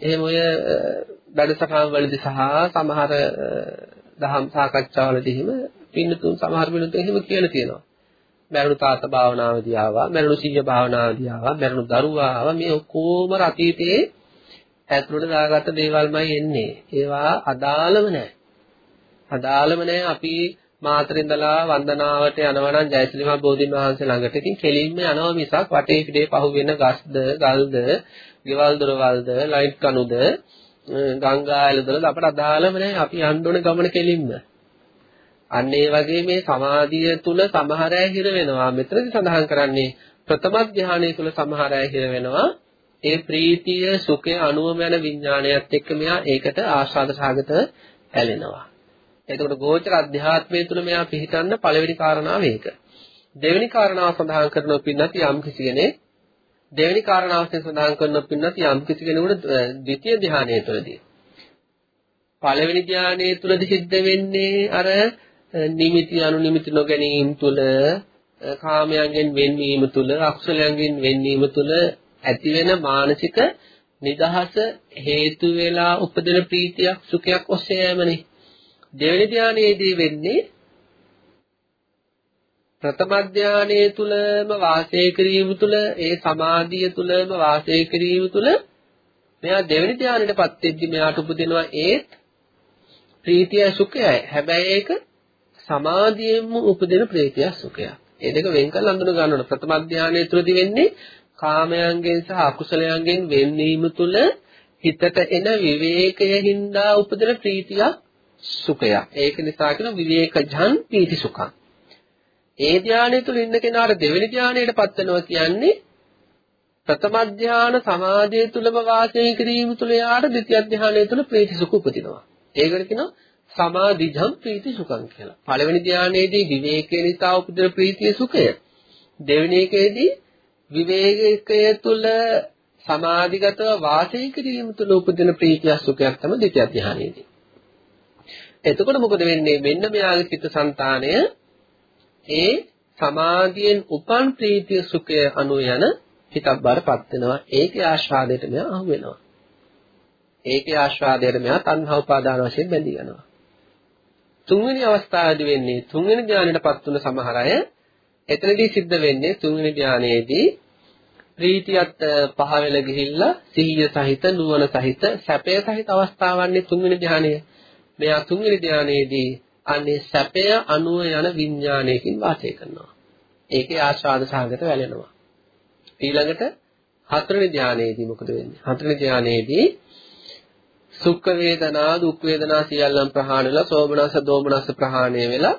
Speaker 2: එහෙම ඔය වැඩසටහන් වලදී සහ සමහර දහම් සාකච්ඡාවලදී එහෙම පින්නතුන් සමහර පින්නතුන් එහෙම කියලා තියෙනවා. මරණු තාත්ත භාවනාවදී ආවා, මරණු සීය භාවනාවදී ආවා, මරණු දරුවා ආවා. මේ ඔක්කොම අතීතයේ ඇතුළට දාගත්ත දේවල්මයි එන්නේ. ඒවා අදාළම නැහැ. අදාළම නැහැ අපි මාතරින්දලා වන්දනාවට යනවා නම් ජයශ්‍රීමා බෝධින් වහන්සේ ළඟට ඉතින් කෙලින්ම යනවා මිසක් වටේ පිටේ පහුවෙන ගස්ද ගල්ද ගෙවල් දොරවල්ද ලයිට් කණුද ගංගා ඇලදොරද අපට අදාළම නැහැ අපි යන්න ඕන ගමන කෙලින්ම. අන්න ඒ වගේ මේ සමාධිය තුල සමහර අය හිර වෙනවා. මෙතනදී සඳහන් කරන්නේ ප්‍රථම ධානයේ තුල සමහර අය හිර වෙනවා. ඒ ප්‍රීතිය සුඛය අනුවම යන විඥානයත් එක්ක මෙයා ඒකට ආස්වාද සහගතව ඇලෙනවා. එතකොට ගෝචර අධ්‍යාත්මය තුල මෙයා පිහිටන්න පළවෙනි කාරණාව ඒක. දෙවෙනි කාරණාව සඳහන් කරනවා පින්නත් යම් කිසි කෙනෙක් දෙවෙනි කාරණාවෙන් සඳහන් කරනවා පින්නත් යම් කිසි කෙනෙකුට ද්විතීය ධානය තුළදී. පළවෙනි ධානය තුළදී සිද්ධ වෙන්නේ අර නිමිති අනුනිමිති නොගැනීම තුළ කාමයන්ගෙන් වෙන්වීම තුළ අකුසලයන්ගෙන් වෙන්වීම තුළ ඇතිවෙන මානසික නිදහස හේතු වෙලා උපදින ප්‍රීතියක් සුඛයක් ඔස්සේ යෑමනේ දෙවෙනි ධානයේදී වෙන්නේ ප්‍රථම ධානයේ තුලම වාසය කිරීම තුල ඒ සමාධිය තුලම වාසය කිරීම තුල මෙයා දෙවෙනි ධානයටපත් වෙද්දි මෙයාට උපදිනවා ඒත් ප්‍රීතිය සුඛයයි. හැබැයි ඒක සමාධියෙන්ම උපදින ප්‍රීතිය සුඛයක්. ඒ දෙක වෙන් කරලා අඳුන ගන්න ඕන. ප්‍රථම ධානයේ තුලදී වෙන්නේ කාමයන්ගෙන් සහ අකුසලයන්ගෙන් වෙන්වීම තුල හිතට එන විවේකය හින්දා උපදින ප්‍රීතියක් සුඛයක්. ඒක නිසා කියන විවේකජන් පීති සුඛං. ඒ ධානය තුල ඉන්න කෙනාට දෙවෙනි ධානයටපත් වෙනවා කියන්නේ ප්‍රථම ධාන සමාධිය තුලම වාසය කිරීම තුල යාට ද්විතිය ධානය තුල ප්‍රීති සුඛ උපදිනවා. ඒකට කියනවා සමාධිජම් ප්‍රීති සුඛං කියලා. පළවෙනි ධානයේදී විවේකයේ නිසා උපදින ප්‍රීතිය සුඛය. දෙවෙනි එකේදී විවේකය තුල සමාධිගතව වාසය කිරීම තුල උපදින ප්‍රීතිය සුඛයක් තමයි ද්විතිය ධානයේදී. එතකොට මොකද වෙන්නේ? මෙන්න මෙයාගේ චිත්තසංතානය ඒ සමාධියෙන් උපන් ප්‍රීතිය සුඛය අනු යන හිතක් බාරපත් වෙනවා. ඒකේ ආස්වාදයට මෙයා අහු වෙනවා. ඒකේ ආස්වාදයට මෙයා තණ්හා උපාදාන වශයෙන් බැඳී යනවා. තුන්වෙනි අවස්ථාවේදී වෙන්නේ තුන්වෙනි ධානයටපත් වුණ සමහර අය එතනදී සිද්ධ වෙන්නේ තුන්වෙනි ධානයේදී ප්‍රීතියත් පහවෙල ගිහිල්ලා සිහිය සහිත නුවණ සහිත සැපය සහිත අවස්ථාවන්නේ තුන්වෙනි ධානය. මෙයා තුන්වෙනි ධානයේදී අනේ සැපය අනුව යන විඥානයකින් වාසය කරනවා. ඒකේ ආස්වාද සාගත වැළෙනවා. ඊළඟට හතරවෙනි ධානයේදී මොකද වෙන්නේ? හතරවෙනි ධානයේදී සුඛ වේදනා දුක් වේදනා සියල්ලම ප්‍රහාණය වෙලා සෝමනස දෝමනස ප්‍රහාණය වෙලා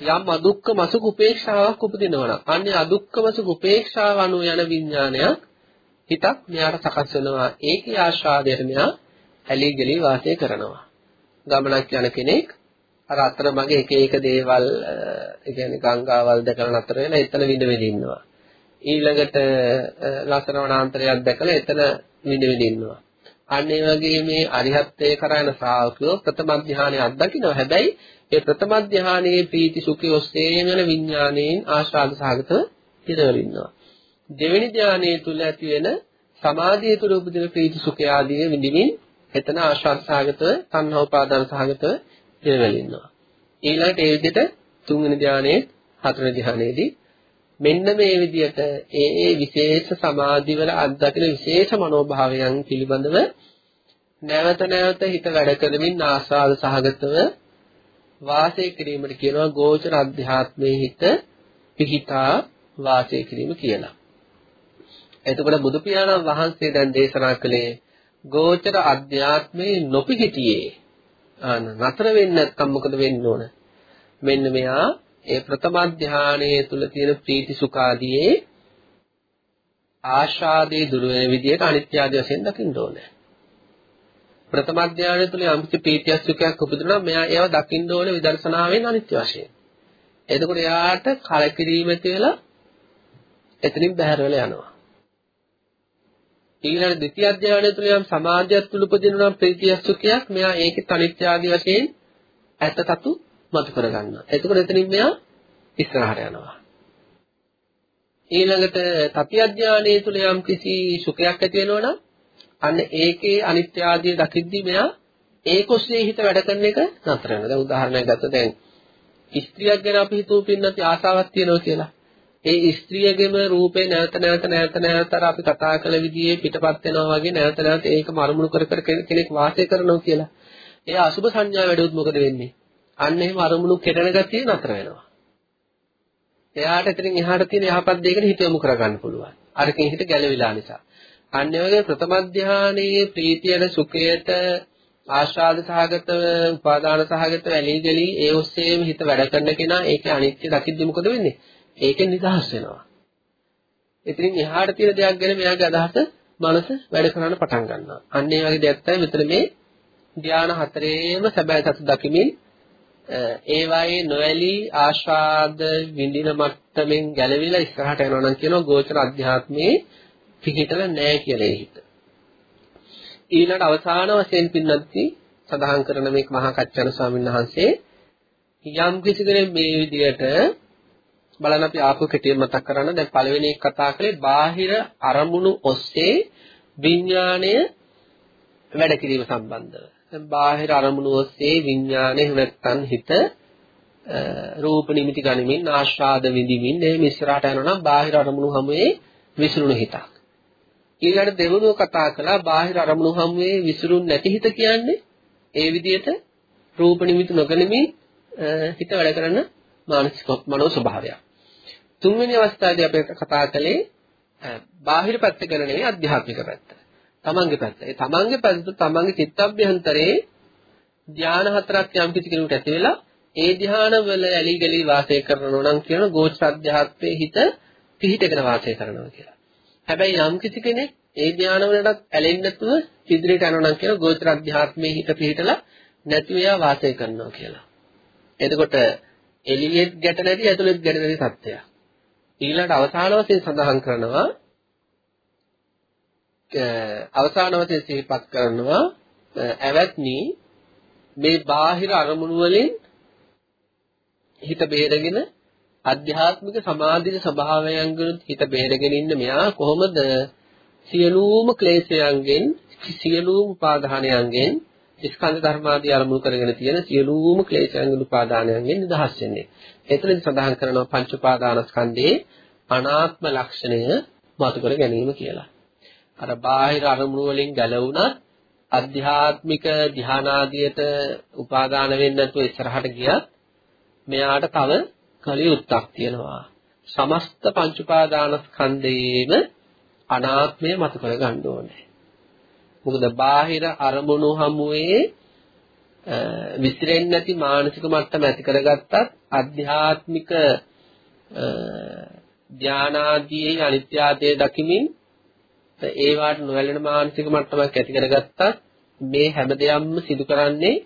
Speaker 2: යම් අදුක්ක මසුක උපේක්ෂාවක් උපදිනවා නම් අන්නේ අදුක්ක මසුක උපේක්ෂාව අනුව යන විඥානයක් හිතක් මෙයාට සකස් වෙනවා ඒකේ ආශාදයට මෙයා ඇලී ගලී වාසය කරනවා ගමනක් යන කෙනෙක් අර අතරමඟ එක එක දේවල් ඒ කියන්නේ ගංගාවල් දැකලා නතර වෙලා එතන විඳ විඳ ඉන්නවා. ඊළඟට ලස්සන වනාන්තරයක් දැකලා එතන විඳ විඳ ඉන්නවා. අන්න ඒ වගේ මේ අරිහත්ත්වයේ කරායන ශ්‍රාවකයෝ ප්‍රථම ධානය අත්දකිනවා. හැබැයි ඒ ප්‍රථම ධානයේ ප්‍රීති සුඛය ඔස්සේ යන විඥාණයෙන් ආශාද සහගතව ඉරවල ඉන්නවා. දෙවෙනි ධානයේ තුල ඇති වෙන සමාධිය තුළ උපදින ප්‍රීති සුඛය ආදී විඳින්මින් එතන ආශාද සහගතව තණ්හා උපාදාන සහගතව ඉරවල ඉන්නවා. ඊළඟට ඒ විදිහට තුන්වෙනි ධානයේ හතරවෙනි ධානයේදී මෙන්න මේ විදිහට ඒ ඒ විශේෂ සමාධිවල අත්දකින විශේෂ මනෝභාවයන් පිළිබඳව නැවත නැවත හිත වැඩ කරමින් ආස්වාද සහගතව වාසය කිරීමට කියනවා ගෝචර අධ්‍යාත්මයේ හිත පිහිටා වාසය කිරීම කියලා. එතකොට බුදු පියාණන් වහන්සේ දැන් දේශනා කළේ ගෝචර අධ්‍යාත්මයේ නොපිහිටියේ නතර වෙන්නේ නැත්නම් මොකද වෙන්න ඕන? මෙන්න මෙයා ඒ ප්‍රථම ධානයේ තුල තියෙන ප්‍රීති සුඛ ආදී ආශාදී දුර වෙන විදිහට අනිත්‍ය ආදී වශයෙන් දකින්න ඕනේ. ප්‍රථම ධානය තුල යම් කිසි ප්‍රීතිය සුඛයක් උපදිනවා මෙයා ඒව දකින්න ඕනේ විදර්ශනාවෙන් අනිත්‍ය වශයෙන්. එතකොට එයාට කලකිරීම කියලා එතනින් බැහැර වෙලා යනවා. ඊළඟ ද්විතිය ධානය තුල යම් සමාධියක් තුල උපදිනවා ප්‍රීතිය සුඛයක් මෙයා ඒකේ අනිත්‍ය ආදී වශයෙන් ඇත්තටතු මතු කරගන්නවා. එතකොට එතනින් මෙයා ඉස්සරහට යනවා. ඊළඟට තති අධ්‍යානයේ තුල යම් කිසි සුඛයක් ඇති වෙනවනම් අන්න ඒකේ අනිත්‍ය ආදී දකිද්දී මෙයා ඒකොස්සේ හිත වැඩ කරන එක නතර වෙනවා. දැන් උදාහරණයක් ගත්තා දැන් ස්ත්‍රියක් ගැන අපි හිතුව පින්නත් ආසාවක් තියෙනවා කියලා. ඒ ස්ත්‍රියගේම රූපේ නැවත නැවත නැවත නැවත අපි කතා කළ විදිහේ පිටපත් වෙනවා වගේ නැවත නැවත ඒක මරමුණු කර කර කෙනෙක් වාසය කරනවා කියලා. ඒ අසුබ සංඥා වැඩුවොත් මොකද වෙන්නේ? අන්න එහෙම අරමුණු කෙරෙන ගතිය නතර වෙනවා. එයාට එතනින් එහාට තියෙන යහපත් දෙයකට හිත යොමු කරගන්න පුළුවන්. අරකින් හිත ගැලවිලා නිසා. අන්න ඒ වගේ ප්‍රථම ධානයේ ප්‍රීතියට සුඛයට ආශාද සහගත උපාදාන සහගත වැලී ගලී ඒ ඔස්සේම හිත වැඩ කරන කෙනා ඒකේ අනිත්‍ය දකිද්දි මොකද වෙන්නේ? ඒකෙන් නිදහස් වෙනවා. ඉතින් එහාට තියෙන දෙයක් ගැන මෙයාගේ අදහස මනස වැඩ කරන්න පටන් ගන්නවා. අන්න ඒ වගේ දෙයක් තමයි මෙතන මේ ධාන හතරේම සැබෑ සතු දකිමින් ඒවායේ නොඇලී ආශාද විඳින මට්ටමින් ගැලවිලා ඉස්සරහට යනවා නම් කියනවා ගෝචර අධ්‍යාත්මයේ පිහිටල නැහැ කියලා හිත. ඊළඟ අවසාන වශයෙන් පින්නත්ති සඳහන් කරන මේක මහා කච්චන ස්වාමීන් වහන්සේ යම් කිසි කෙනෙක් මේ විදිහට බලන්න අපි ආපහු කෙටියෙන් මතක් කරන්න දැන් පළවෙනි එක කතා කළේ බාහිර අරමුණු ඔස්සේ විඥාණය වැඩ කිරීම සම්බන්ධව. දැන් බාහිර අරමුණු ඔස්සේ විඥාණය නැත්තම් හිත රූප නිමිති ගනිමින් ආස්වාද විඳිමින් එහෙම ඉස්සරහට යනවා නම් බාහිර අරමුණු හැමේ විසිරුණු හිතක්. ඊළඟට දෙවනුව කතා කළා බාහිර අරමුණු හැමේ විසිරුණු නැති හිත කියන්නේ ඒ විදිහට රූප නිමිති නොගනිමින් හිත වැඩ කරන මානසික මනෝ ස්වභාවයක්. තුන්වෙනි අවස්ථාවේදී අපි කතා කළේ බාහිර පැත්ත ගැන නෙවෙයි අධ්‍යාත්මික පැත්ත. තමන්ගේ පැත්ත. ඒ තමන්ගේ පැත්ත තමන්ගේ චිත්තඅභ්‍යන්තරේ ධාන හතරක් යම් කිසි කෙනෙකුට ඇති වෙලා ඒ ධාන වල ඇලි ගලි වාසය කරනවා නම් කියන ගෝචර අධ්‍යාත්මයේ හිත පිහිටගෙන වාසය කරනවා කියලා. හැබැයි යම් කිසි කෙනෙක් ඒ ධාන වලටත් ඇලෙන්නේ නැතුව ඉදිරියට යනවා නම් කියන ගෝචර අධ්‍යාත්මයේ හිත පිහිටලා නැතිව යා වාසය කරනවා කියලා. එතකොට එළියෙත් ගැට නැති ඇතුළෙත් ගැට නැති සත්‍යයක්. ඊළඟට අවසාන වශයෙන් සඳහන් කරනවා අවසාන වශයෙන් සිහිපත් කරනවා ඇවැත්නි මේ බාහිර අරමුණු වලින් හිත බේරගෙන අධ්‍යාත්මික සමාධික ස්වභාවයන්ගෙන් හිත බේරගෙන ඉන්න මෙයා කොහොමද? සියලුම ක්ලේශයන්ගෙන් සියලුම උපාදානයන්ගෙන් ස්කන්ධ ධර්මාදී අරමුණු කරගෙන තියෙන සියලුම ක්ලේශයන්ගෙන් උපාදානයන්ගෙන් නිදහස් වෙන්නේ. එතනදී සඳහන් කරනවා පංච උපාදානස්කන්ධයේ අනාත්ම ලක්ෂණය මතු කර ගැනීම කියලා. අර බාහිර අරමුණු වලින් ගැලවුණත් අධ්‍යාත්මික ධානාදියට උපාදාන වෙන්නේ නැතුව ඉස්සරහට ගියත් මෙයාට තව කලියුත්තක් තියෙනවා. සමස්ත පංච උපාදානස්කන්ධයේම අනාත්මය මතු කර ගන්න ඕනේ. මොකද බාහිර අරමුණු හමුවේ විසිරෙන්නේ නැති මානසික මට්ටම ඇති කරගත්තත් අධ්‍යාත්මික ධානාදී අනිත්‍ය ආදී දකිමින් ඒ වාට නොවැළෙන මානසික මට්ටමක් ඇති කරගත්තත් මේ හැම දෙයක්ම සිදු කරන්නේ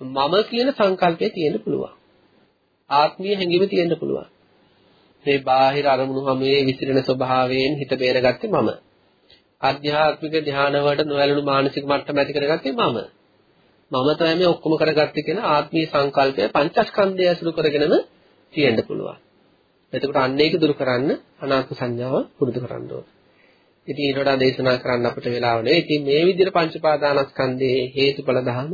Speaker 2: මම කියන සංකල්පය තියෙන්න පුළුවන්. ආත්මීය හැඟීම තියෙන්න පුළුවන්. මේ බාහිර අරමුණු හැමේ විසිරෙන ස්වභාවයෙන් හිත බේරගත්තේ මම. ආධ්‍යාත්මික ධානය වලට නොවැළෙන මානසික මට්ටම ඇති කරගත්තේ මම. මම තමයි මේ ඔක්කොම කරගත්තේ කියන ආත්මීය සංකල්පය පංචස්කන්ධය ඇසුරු කරගෙනම තියෙන්න පුළුවන්. එතකොට අන්න ඒක දුරු කරන්න අනාත්ම සංඥාව පුරුදු කරන්න ඕන. ඉතින් ඊට වඩා දේශනා කරන්න අපිට වෙලාව නැහැ. ඉතින් මේ විදිහට පංච පාදානස්කන්ධයේ හේතුඵල ධහම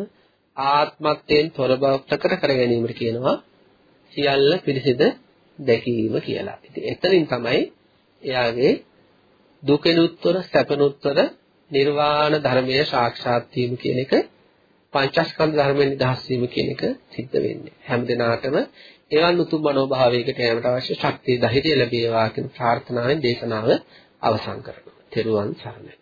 Speaker 2: ආත්මත්වයෙන් තොර බව ප්‍රකට කර ගැනීමට කියනවා සියල්ල පිරිසිදු දැකීම කියලා. ඉතින් එතනින් තමයි එයාගේ දුකෙනුත්තර සැපනුත්තර නිර්වාණ ධර්මයේ සාක්ෂාත් වීම කියන එක පංචස්කන්ධ ධර්මයෙන් නිදහස් වීම කියන එක සිද්ධ වෙන්නේ. හැම දිනාටම එවන් උතුම් මනෝභාවයකට යෑමට අවශ්‍ය ශක්තිය ධෛර්යය ලැබේවා කියන ප්‍රාර්ථනාවෙන් දේශනාව අවසන් කරනවා. තෙරුවන් සරණයි.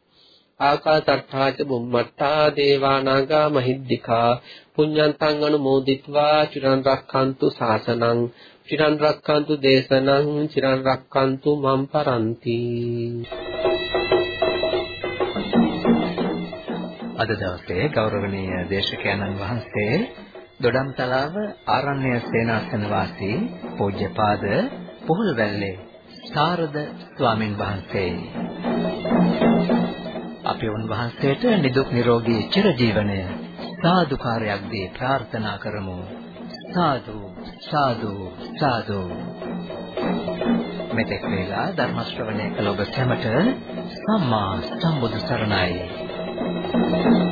Speaker 2: ආකාසට්ඨාච බුම්මට්ඨා දේවානාගා මහිද්దికා පුඤ්ඤන්තං අනුමෝදිත්වා චිරන් රක්ඛන්තු ශාසනං චිරන් රක්ඛන්තු දේශනං චිරන් රක්ඛන්තු මම් පරන්ති.
Speaker 1: අද දවසේ ගෞරවනීය දේශකයන්න් වහන්සේ දොඩම්තලාව ආරණ්‍ය සේනාසන වාසී පූජ්‍යපාද පොහොල්වැල්ලේ සාරද ස්වාමින් වහන්සේ. අපි උන්වහන්සේට නිදුක් නිරෝගී චිරජීවනය සාදුකාරයක් දී ප්‍රාර්ථනා කරමු. සාදු. සාදු සාදු. මෙතෙක් වේලා ධර්ම ශ්‍රවණය කළ ඔබ සැමට සම්මා සම්බුදු සරණයි.